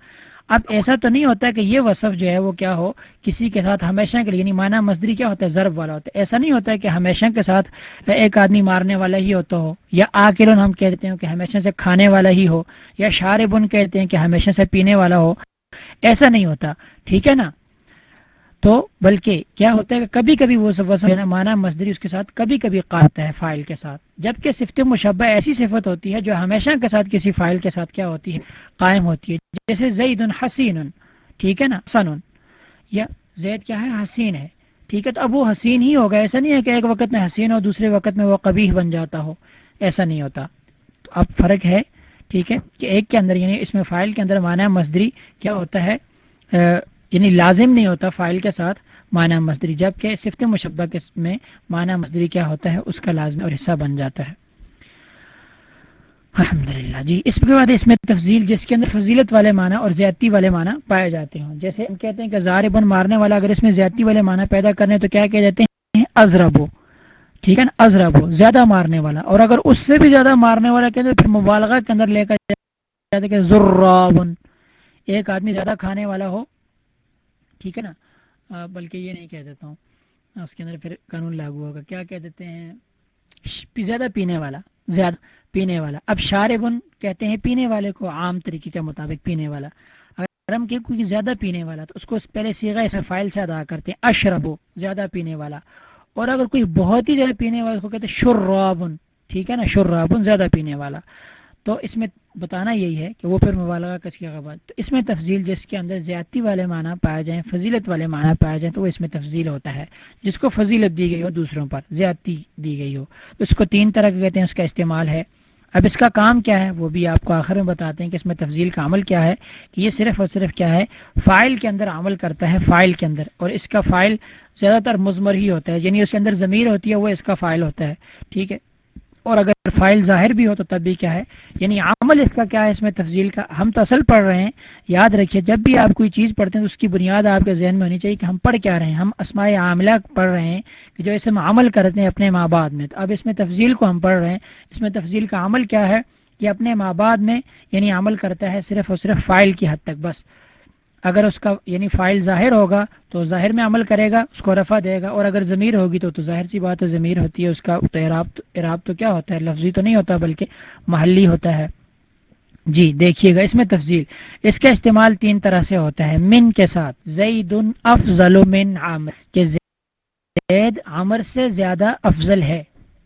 اب ایسا تو نہیں ہوتا کہ یہ وصف جو ہے وہ کیا ہو، کسی کے ساتھ ہمیشہ کے لیے یعنی معنی مزدری کیا ہوتا ہے؟ ضرب والا ہوتا ہے۔ ایسا نہیں ہوتا ہے کہ ہمیشہ کے ساتھ ایک آدمی مارنے والا ہی ہوتا ہو، یا آکرن ہم کہتے ہیں کہ ہمیشہ سے کھانے والا ہی ہو، یا شاربن کہتے ہیں کہ ہمیشہ سے پینے والا ہو۔ ایسا نہیں ہوتا، ٹھیک ہے نا؟ تو بلکہ کیا ہوتا ہے کہ کبھی کبھی وہ معنی مزدری اس کے ساتھ کبھی کبھی قاتا ہے فائل کے ساتھ۔ جبکہ صفت مشبہ ایسی صفت ہوتی ہے جو ہمیشہ کے ساتھ کسی فائل کے ساتھ کیا ہوتی ہے، قائم ہوتی ہے۔ جیسے زید حسین ٹھیک ہے نا؟ سن یا زید کیا ہے؟ حسین ہے۔ ٹھیک ہے، تو اب وہ حسین ہی ہوگا۔ ایسا نہیں ہے کہ ایک وقت میں حسین ہو، دوسرے وقت میں وہ کبھی بن جاتا ہو۔ ایسا نہیں ہوتا۔ تو اب فرق ہے، ٹھیک ہے، کہ ایک کے اندر یعنی اس میں فائل کے اندر معنی مزدری کیا ہوتا ہے؟ یعنی لازم نہیں ہوتا فائل کے ساتھ معنی مزدری جبکہ صفت مشبہ کے میں معنی مزدری کیا ہوتا ہے، اس کا لازمی اور حصہ بن جاتا ہے۔ الحمد للہ جی اس کے بعد اس میں تفضیل، جس کے اندر فضیلت والے معنی اور زیادتی والے معنی پائے جاتے ہیں جیسے ہم کہتے ہیں کہ زار بن مارنے والا، اگر اس میں زیادتی والے معنی پیدا کرنے تو کیا کہ جاتے ہیں؟ ازربو۔ ٹھیک ہے نا؟ ازربو، زیادہ مارنے والا۔ اور اگر اس سے بھی زیادہ مارنے والا کہتے ہیں پھر مبالغہ کے اندر لے کر جاتے کہ ذرابن ایک آدمی زیادہ کھانے والا ہو ٹھیک ہے نا؟ بلکہ یہ نہیں کہہ دیتا ہوں۔ اس کے اندر پھر قانون لاگو ہوگا۔ کیا کہہ دیتے ہیں؟ زیادہ پینے والا، زیادہ پینے والا۔ اب شاربن کہتے ہیں پینے والے کو عام طریقے کے مطابق پینے والا۔ اگر ہم کہ کوئی زیادہ پینے والا، تو اس کو پہلے سیگا اس میں فائل سے ادا کرتے ہیں۔ اشربو، زیادہ پینے والا۔ اور اگر کوئی بہت ہی زیادہ پینے والا، اس کو کہتے ہیں شرابن۔ ٹھیک ہے نا؟ شرابن، زیادہ پینے والا۔ تو اس میں بتانا یہی ہے کہ وہ پھر مبالغہ کس کے بعد تو اس میں تفضیل جس کے اندر زیادتی والے معنی پائے جائیں، فضیلت والے معنی پائے جائیں، تو وہ اس میں تفضیل ہوتا ہے۔ جس کو فضیلت دی گئی ہو دوسروں پر، زیادتی دی گئی ہو۔ اس کو تین طرح کے کہتے ہیں، اس کا استعمال ہے۔ اب اس کا کام کیا ہے؟ وہ بھی آپ کو آخر میں بتاتے ہیں کہ اس میں تفضیل کا عمل کیا ہے، کہ یہ صرف اور صرف کیا ہے، فائل کے اندر عمل کرتا ہے، فائل کے اندر۔ اور اس کا فائل زیادہ تر مضمر ہی ہوتا ہے یعنی اس کے اندر ضمیر ہوتی ہے، وہ اس کا فائل ہوتا ہے۔ ٹھیک ہے؟ اور اگر فائل ظاہر بھی ہو تو تب بھی کیا ہے؟ یعنی عمل اس کا کیا ہے؟ اس میں تفضیل کا ہم تو اصل پڑھ رہے ہیں۔ یاد رکھیے، جب بھی آپ کوئی چیز پڑھتے ہیں تو اس کی بنیاد آپ کے ذہن میں ہونی چاہیے کہ ہم پڑھ کیا رہے ہیں۔ ہم اسماء عاملہ پڑھ رہے ہیں کہ جو اس میں عمل کرتے ہیں اپنے ماں بعد میں۔ تو اب اس میں تفضیل کو ہم پڑھ رہے ہیں۔ اس میں تفضیل کا عمل کیا ہے؟ کہ اپنے ماں بعد میں یعنی عمل کرتا ہے صرف اور صرف فائل کی حد تک بس۔ اگر اس کا یعنی فائل ظاہر ہوگا تو ظاہر میں عمل کرے گا، اس کو رفع دے گا، اور اگر ضمیر ہوگی تو تو ظاہر سی بات ہے، ضمیر ہوتی ہے، اس کا تو عراب عراب تو کیا ہوتا ہے؟ لفظی تو نہیں ہوتا، بلکہ محلی ہوتا ہے۔ جی دیکھیے گا، اس میں تفضیل۔ اس کا استعمال تین طرح سے ہوتا ہے۔ من کے ساتھ زید افضل من عامر، کہ زید عامر سے زیادہ افضل ہے۔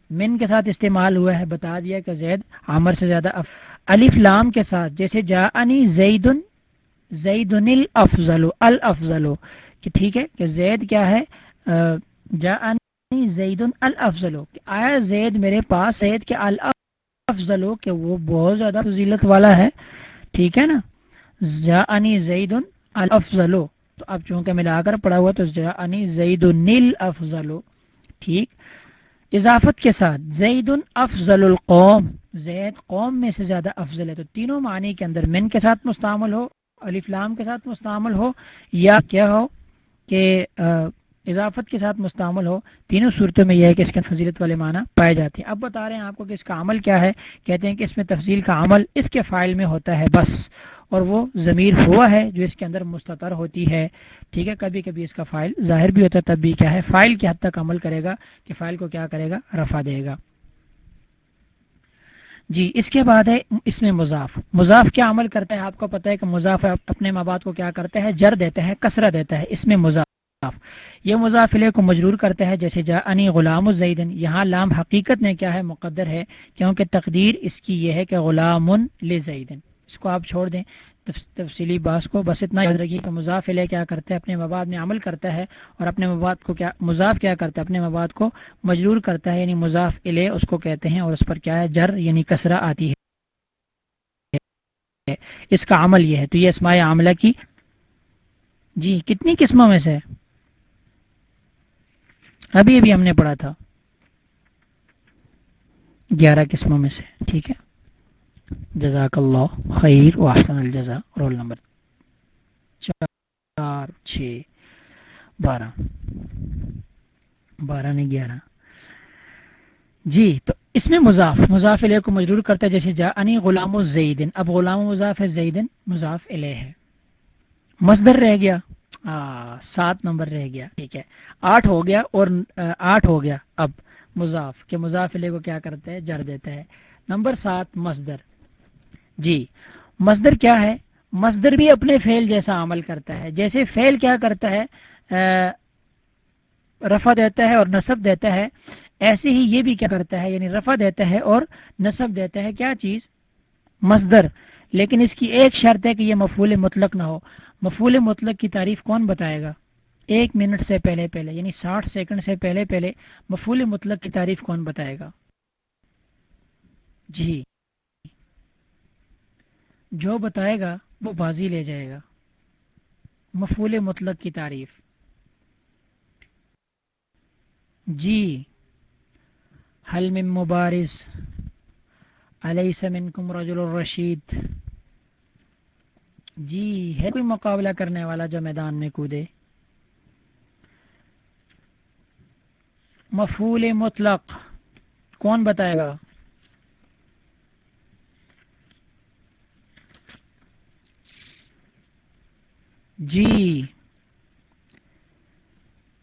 من کے ساتھ استعمال ہوا ہے، بتا دیا کہ زید عامر سے زیادہ الف لام کے ساتھ، جیسے جا انی زید زید الافضل الافضل. کہ ٹھیک ہے کہ زید کیا ہے؟ جا زید الافضل. کہ آیا زید میرے پاس، زید کے الافضل، کہ وہ بہت زیادہ فضیلت والا ہے. ٹھیک ہے نا؟ جا انی زید الافضل. تو اب چونکہ ملا کر پڑا ہوا تو جا انی زید الافضل. ٹھیک؟ اضافت کے ساتھ زید افضل القوم. زید قوم میں سے زیادہ افضل ہے. تو تینوں معنی کے اندر من کے ساتھ مستعمل ہو. الفلام کے ساتھ مستعمل ہو یا کیا ہو کہ اضافت کے ساتھ مستعمل ہو، تینوں صورتوں میں یہ ہے کہ اس کے فضیلت والے معنی پائے جاتے ہیں۔ اب بتا رہے ہیں آپ کو کہ اس کا عمل کیا ہے۔ کہتے ہیں کہ اس میں تفضیل کا عمل اس کے فائل میں ہوتا ہے بس، اور وہ ضمیر ہوا ہے جو اس کے اندر مستطر ہوتی ہے۔ ٹھیک ہے، کبھی کبھی اس کا فائل ظاہر بھی ہوتا ہے، تب بھی کیا ہے، فائل کی حد تک عمل کرے گا کہ فائل کو کیا کرے گا، رفع دے گا۔ جی اس کے بعد ہے اس میں مضاف۔ مضاف کیا عمل کرتا ہے؟ آپ کو پتہ ہے کہ مضاف اپنے ماں باپ کو کیا کرتا ہے جر دیتا ہے کسرہ دیتا ہے اس میں مضاف۔ یہ مضافلے کو مجرور کرتا ہے جیسے جا انی غلام الزیدن یہاں لام حقیقت نے کیا ہے؟ مقدر ہے، کیونکہ تقدیر اس کی یہ ہے کہ غلام لزیدن۔ اس کو آپ چھوڑ دیں۔ تفصیلی باس کو بس اتنا یاد رکھیے کہ مضاف علیہ کیا کرتا ہے اپنے مواد میں عمل کرتا ہے اور اپنے مواد کو کیا مضاف کیا کرتا ہے، اپنے مواد کو مجرور کرتا ہے یعنی مضاف علیہ اس کو کہتے ہیں اور اس پر کیا ہے، جر یعنی کسرہ آتی ہے۔ اس کا عمل یہ ہے۔ تو یہ اسماء عاملہ کی جی کتنی قسموں میں سے؟ ابھی ابھی ہم نے پڑھا تھا۔ گیارہ قسموں میں سے، ٹھیک ہے۔ جزاک اللہ خیر و احسن الجزا رول نمبر چار، چھ، بارہ. بارہ نے گیارہ. جی تو اس میں مضاف مضاف علیہ کو مجرور کرتا ہے جیسے جا انی غلام و زیدن. اب غلام و مضاف ہے زیدن، مضاف علیہ ہے. مصدر رہ گیا. سات نمبر رہ گیا. ٹھیک ہے. آٹھ ہو گیا اور آٹھ ہو گیا. اب مضاف، کہ مضاف علیہ کو کیا کرتا ہے؟ جر دیتا ہے. نمبر سات، مصدر. جی۔ مصدر کیا ہے؟ مصدر بھی اپنے فعل جیسا عمل کرتا ہے۔ جیسے فعل کیا کرتا ہے؟ رفع دیتا ہے اور نصب دیتا ہے۔ ایسے ہی یہ بھی کیا کرتا ہے؟ یعنی رفع دیتا ہے اور نصب دیتا ہے۔ کیا چیز؟ مصدر۔ لیکن اس کی ایک شرط ہے کہ یہ مفول مطلق نہ ہو۔ مفول مطلق کی تعریف کون بتائے گا؟ ایک منٹ سے پہلے پہلے یعنی ساٹھ سیکنڈ سے پہلے پہلے مفول مطلق کی تعریف کون بتائے گا؟ جی۔ جو بتائے گا وہ بازی لے جائے گا۔ مفول مطلق کی تعریف۔ جی حل من مبارز علیہ منکم رجل الرشید جی ہے کوئی مقابلہ کرنے والا جو میدان میں کودے؟ مفول مطلق، کون بتائے گا؟ جی۔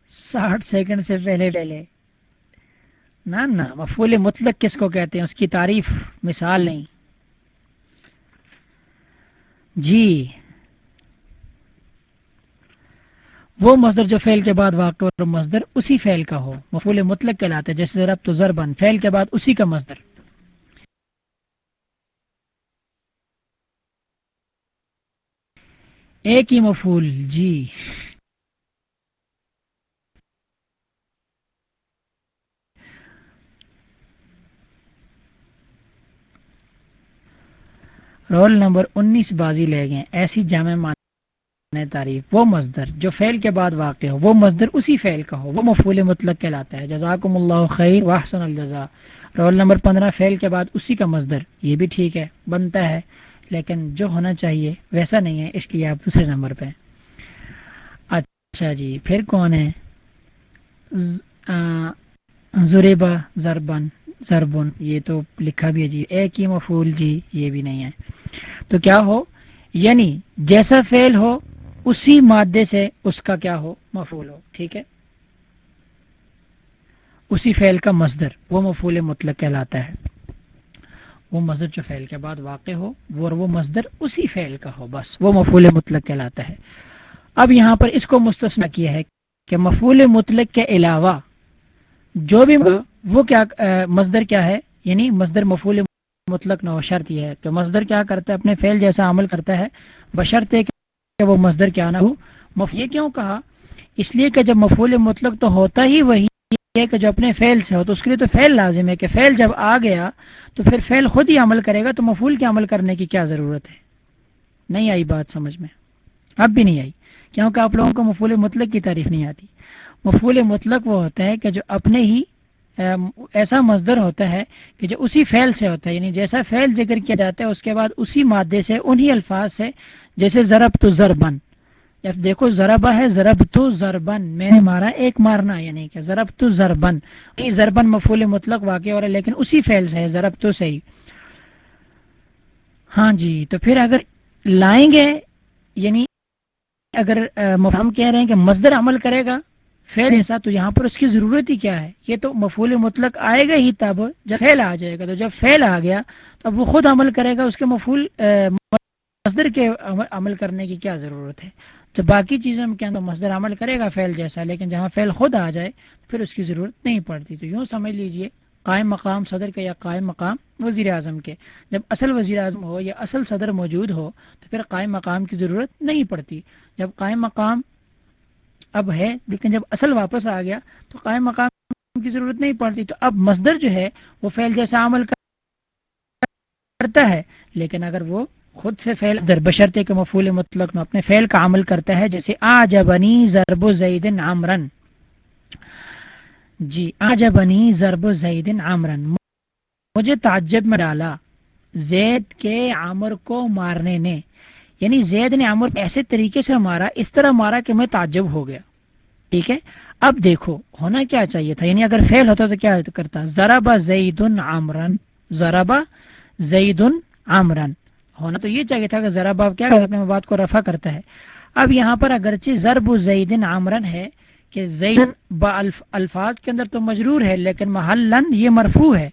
ساٹھ سیکنڈ سے پہلے پہلے۔ نہ نہ مفول مطلق کس کو کہتے ہیں؟ اس کی تعریف مثال نہیں۔ جی۔ وہ مصدر جو فعل کے بعد واقع اور مصدر اسی فعل کا ہو مفول مطلق کہلاتا ہے، جیسے ضرب تو ضربن فعل کے بعد اسی کا مصدر۔ ایک ہی مفول جی۔ رول نمبر انیس بازی لے گئے۔ ایسی جامع معنی تعریف، وہ مزدر جو فعل کے بعد واقع ہو، وہ مزدر اسی فعل کا ہو، وہ مفول مطلق کہلاتا ہے۔ جزاکم اللہ خیر واحسن الجزا رول نمبر پندرہ، فعل کے بعد اسی کا مزدر یہ بھی ٹھیک ہے، بنتا ہے۔ لیکن جو ہونا چاہیے، ویسا نہیں ہے۔ اس لیے آپ دوسرے نمبر پہ اچھا جی پھر کون ہے؟ زریبا زربن ضربن یہ تو لکھا بھی ہے جی۔ ایک ہی مفول جی یہ بھی نہیں ہے۔ تو کیا ہو؟ یعنی جیسا فعل ہو، اسی مادے سے اس کا کیا ہو؟ مفول ہو۔ ٹھیک ہے؟ اسی فعل کا مصدر، وہ مفول مطلق کہلاتا ہے۔ وہ مصدر جو فعل کے بعد واقع ہو، وہ وہ مصدر اسی فعل کا ہو، بس وہ مفول مطلق کہلاتا ہے۔ اب یہاں پر اس کو مستثنا کیا ہے کہ مفول مطلق کے علاوہ جو بھی وہ کیا مزدر کیا ہے؟ یعنی مزدر مفول مطلق نہ ہو، شرط یہ ہے کہ مزدر کیا کرتا ہے، اپنے فعل جیسا عمل کرتا ہے، بشرط کہ وہ مزدر کیا نہ ہو۔ یہ کیوں کہا؟ اس لیے کہ جب مفول مطلق تو ہوتا ہی وہی ہے کہ جو اپنے فعل سے ہو، تو اس کے لیے تو فعل لازم ہے کہ فعل جب آ گیا، تو پھر فعل خود ہی عمل کرے گا، تو مفول کے عمل کرنے کی کیا ضرورت ہے؟ نہیں آئی بات سمجھ میں۔ اب بھی نہیں آئی۔ کیونکہ آپ لوگوں کو مفول مطلق کی تعریف نہیں آتی۔ مفول مطلق وہ ہوتا ہے کہ جو اپنے ہی ایسا مزدر ہوتا ہے کہ جو اسی فعل سے ہوتا ہے۔ یعنی جیسا فعل ذکر کیا جاتا ہے، اس کے بعد اسی مادے سے، انہی الفاظ سے، جیسے ضرب تو ضربن دیکھو، ضربہ ہے ضرب تو ضربن۔ میں نے مارا، ایک مارنا یعنی کہ ضرب تو ضربن۔ یہ ضربن مفول مطلق واقع ہو رہا ہے، لیکن اسی فعل سے ہے ضرب تو صحیح ہاں جی تو پھر اگر لائیں گے یعنی اگر ہم کہہ رہے ہیں کہ مزدر عمل کرے گا فیل ایسا، تو یہاں پر اس کی ضرورت ہی کیا ہے؟ یہ تو مفول مطلق آئے گا ہی تب جب فیل آ جائے گا۔ تو جب فیل آ گیا، تو اب وہ خود عمل کرے گا، اس کے مفول مصدر کے عمل کرنے کی کیا ضرورت ہے؟ تو باقی چیزوں کے اندر مصدر عمل کرے گا فعل جیسا، لیکن جہاں فعل خود آ جائے پھر اس کی ضرورت نہیں پڑتی۔ تو یوں سمجھ لیجیے، قائم مقام صدر کے یا قائم مقام وزیر اعظم کے۔ جب اصل وزیر اعظم ہو یا اصل صدر موجود ہو تو پھر قائم مقام کی ضرورت نہیں پڑتی۔ جب قائم مقام اب ہے، لیکن جب اصل واپس آ گیا تو قائم مقام کی ضرورت نہیں پڑتی۔ تو اب مصدر جو ہے وہ فعل جیسا عمل کرتا ہے، لیکن اگر وہ خود سے فعل در بشرتے کے مفول مطلق اپنے فعل کا عمل کرتا ہے، جیسے آ جبنی ضرب زیدن عمرن۔ جی آ جبنی ضرب زیدن عمرن۔ مجھے تعجب میں ڈالا زید کے عامر کو مارنے نے۔ یعنی زید نے عامر ایسے طریقے سے مارا، اس طرح مارا کہ میں تعجب ہو گیا۔ ٹھیک ہے؟ اب دیکھو، ہونا کیا چاہیے تھا؟ یعنی اگر فیل ہوتا تو کیا کرتا؟ ذرا با زید عامرن ذرا با زید عامرن ہونا تو یہ چاہیے تھا کہ ذرا باب کیا اپنے بات کو رفع کرتا ہے۔ اب یہاں پر اگرچہ ضرب زیدن عامرن ہے کہ زیدن با الفاظ کے اندر تو مجرور ہے، لیکن محلن یہ مرفوع ہے۔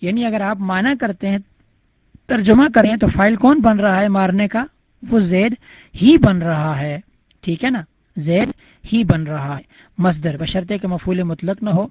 یعنی اگر آپ معنی کرتے ہیں، ترجمہ کریں تو فائل کون بن رہا ہے مارنے کا؟ وہ زید ہی بن رہا ہے۔ ٹھیک ہے نا؟ زید ہی بن رہا ہے۔ مصدر، بشرطے کے مفول مطلق نہ ہو۔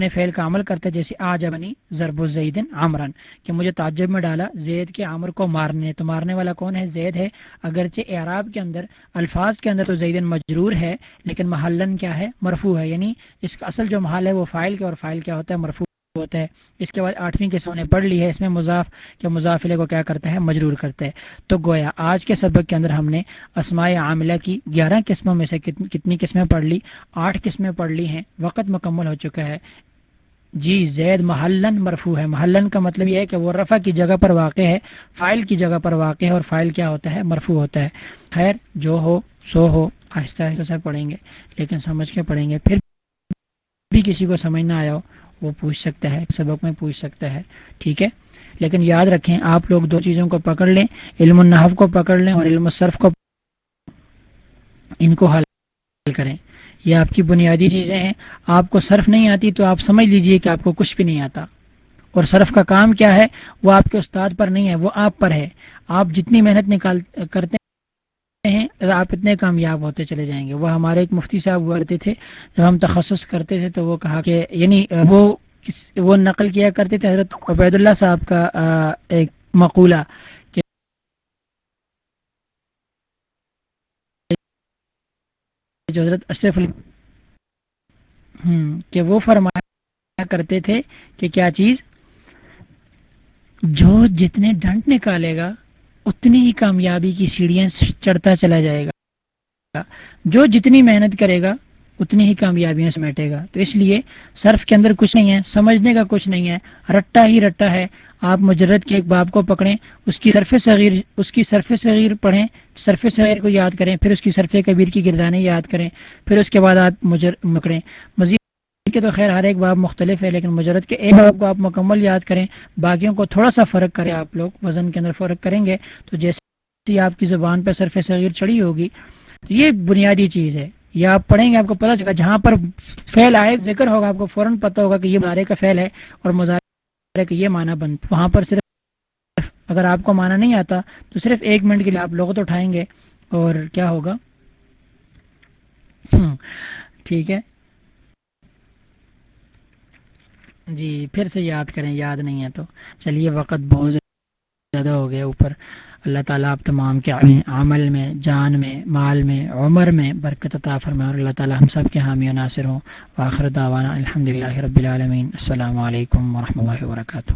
اپنے فعل کا عمل کرتے جیسے آج بنی ضرب الزیدن عمران، کہ مجھے تعجب میں ڈالا زید کے عمر کو مارنے تو مارنے والا کون ہے؟ زید ہے۔ اگرچہ اعراب کے اندر، الفاظ کے اندر تو زیدن مجرور ہے، لیکن محلن کیا ہے؟ مرفوع ہے۔ یعنی اس کا اصل جو محل ہے وہ فائل کے، اور فائل کیا ہوتا ہے؟ مرفوع ہوتا ہے۔ اس کے بعد آٹھویں قسم نے پڑھ لی ہے۔ اس میں مضاف کے مضافلے کو کیا کرتا ہے؟ مجرور کرتا ہے۔ تو گویا، آج کے سبق کے اندر ہم نے اسماء عاملہ کی گیارہ قسموں میں سے کتنی قسمیں پڑھ لی؟ آٹھ قسمیں پڑھ لی ہیں۔ وقت مکمل ہو چکا ہے۔ جی زید محلن مرفوع ہے۔ محلن کا مطلب یہ ہے کہ وہ رفع کی جگہ پر واقع ہے، فائل کی جگہ پر واقع ہے اور فائل کیا ہوتا ہے؟ مرفوع ہوتا ہے۔ خیر، جو ہو، سو ہو، آہستہ آہستہ سر پڑھیں گے، لیکن سمجھ کے پڑھیں گے۔ پھر بھی کسی کو سمجھ نہ آیا ہو، وہ پوچھ سکتا ہے، سبق میں پوچھ سکتا ہے۔ ٹھیک ہے؟ لیکن یاد رکھیں، آپ لوگ دو چیزوں کو پکڑ لیں۔ علم النحف کو پکڑ لیں اور علم الصرف کو ان کو حل کریں۔ یہ آپ کی بنیادی چیزیں ہیں۔ آپ کو صرف نہیں آتی تو آپ سمجھ لیجیے کہ آپ کو کچھ بھی نہیں آتا۔ اور صرف کا کام کیا ہے؟ وہ آپ کے استاد پر نہیں ہے، وہ آپ پر ہے۔ آپ جتنی محنت نکال، کرتے ہیں، آپ اتنے کامیاب ہوتے چلے جائیں گے۔ وہ ہمارے ایک مفتی صاحب ہوا کرتے تھے۔ جب ہم تخصص کرتے تھے تو وہ کہا کہ یعنی وہ وہ نقل کیا کرتے تھے حضرت عبید اللہ صاحب کا ایک مقولہ۔ جو حضرت اشرف کہ وہ فرمایا کرتے تھے کہ کیا چیز؟ جو جتنے ڈنٹ نکالے گا، اتنی ہی کامیابی کی سیڑھیاں چڑھتا چلا جائے گا۔ جو جتنی محنت کرے گا اتنی ہی کامیابیاں سمیٹے گا۔ تو اس لیے صرف کے اندر کچھ نہیں ہے، سمجھنے کا کچھ نہیں ہے۔ رٹا ہی رٹا ہے۔ آپ مجرد کے ایک باب کو پکڑیں، اس کی صرف صغیر، اس کی صرف صغیر پڑھیں، صرف صغیر کو یاد کریں، پھر اس کی صرف کبیر کی گردانیں یاد کریں، پھر اس کے بعد آپ مجر، مکڑیں۔ مزید کے تو خیر ہر ایک باب مختلف ہے، لیکن مجرد کے ایک باب کو آپ مکمل یاد کریں، باقیوں کو تھوڑا سا فرق کریں۔ آپ لوگ وزن کے اندر فرق کریں گے، تو جیسے آپ کی زبان پہ صرف صغیر چڑھی ہوگی، تو یہ بنیادی چیز ہے۔ یا آپ پڑھیں گے، آپ کو پتہ چلے گا، جہاں پر فیل آئے، ذکر ہوگا، آپ کو فوراً پتہ ہوگا کہ یہ مظاہرے کا فیل ہے اور مظاہرے کا یہ معنی بند وہاں پر صرف اگر آپ کو معنی نہیں آتا تو صرف ایک منٹ کے لیے آپ لوگوں تو اٹھائیں گے اور کیا ہوگا؟ ٹھیک ہے۔ جی پھر سے یاد کریں، یاد نہیں ہے تو۔ چلیے، وقت بہت زیادہ ہو گیا اوپر۔ اللہ تعالیٰ آپ تمام کے عمل میں، جان میں، مال میں، عمر میں برکت عطا فرمائے اور اللہ تعالیٰ ہم سب کے حامی و ناصر ہوں۔ واخر دعوانا الحمد رب العالمین۔ السلام علیکم ورحمۃ اللہ وبرکاتہ۔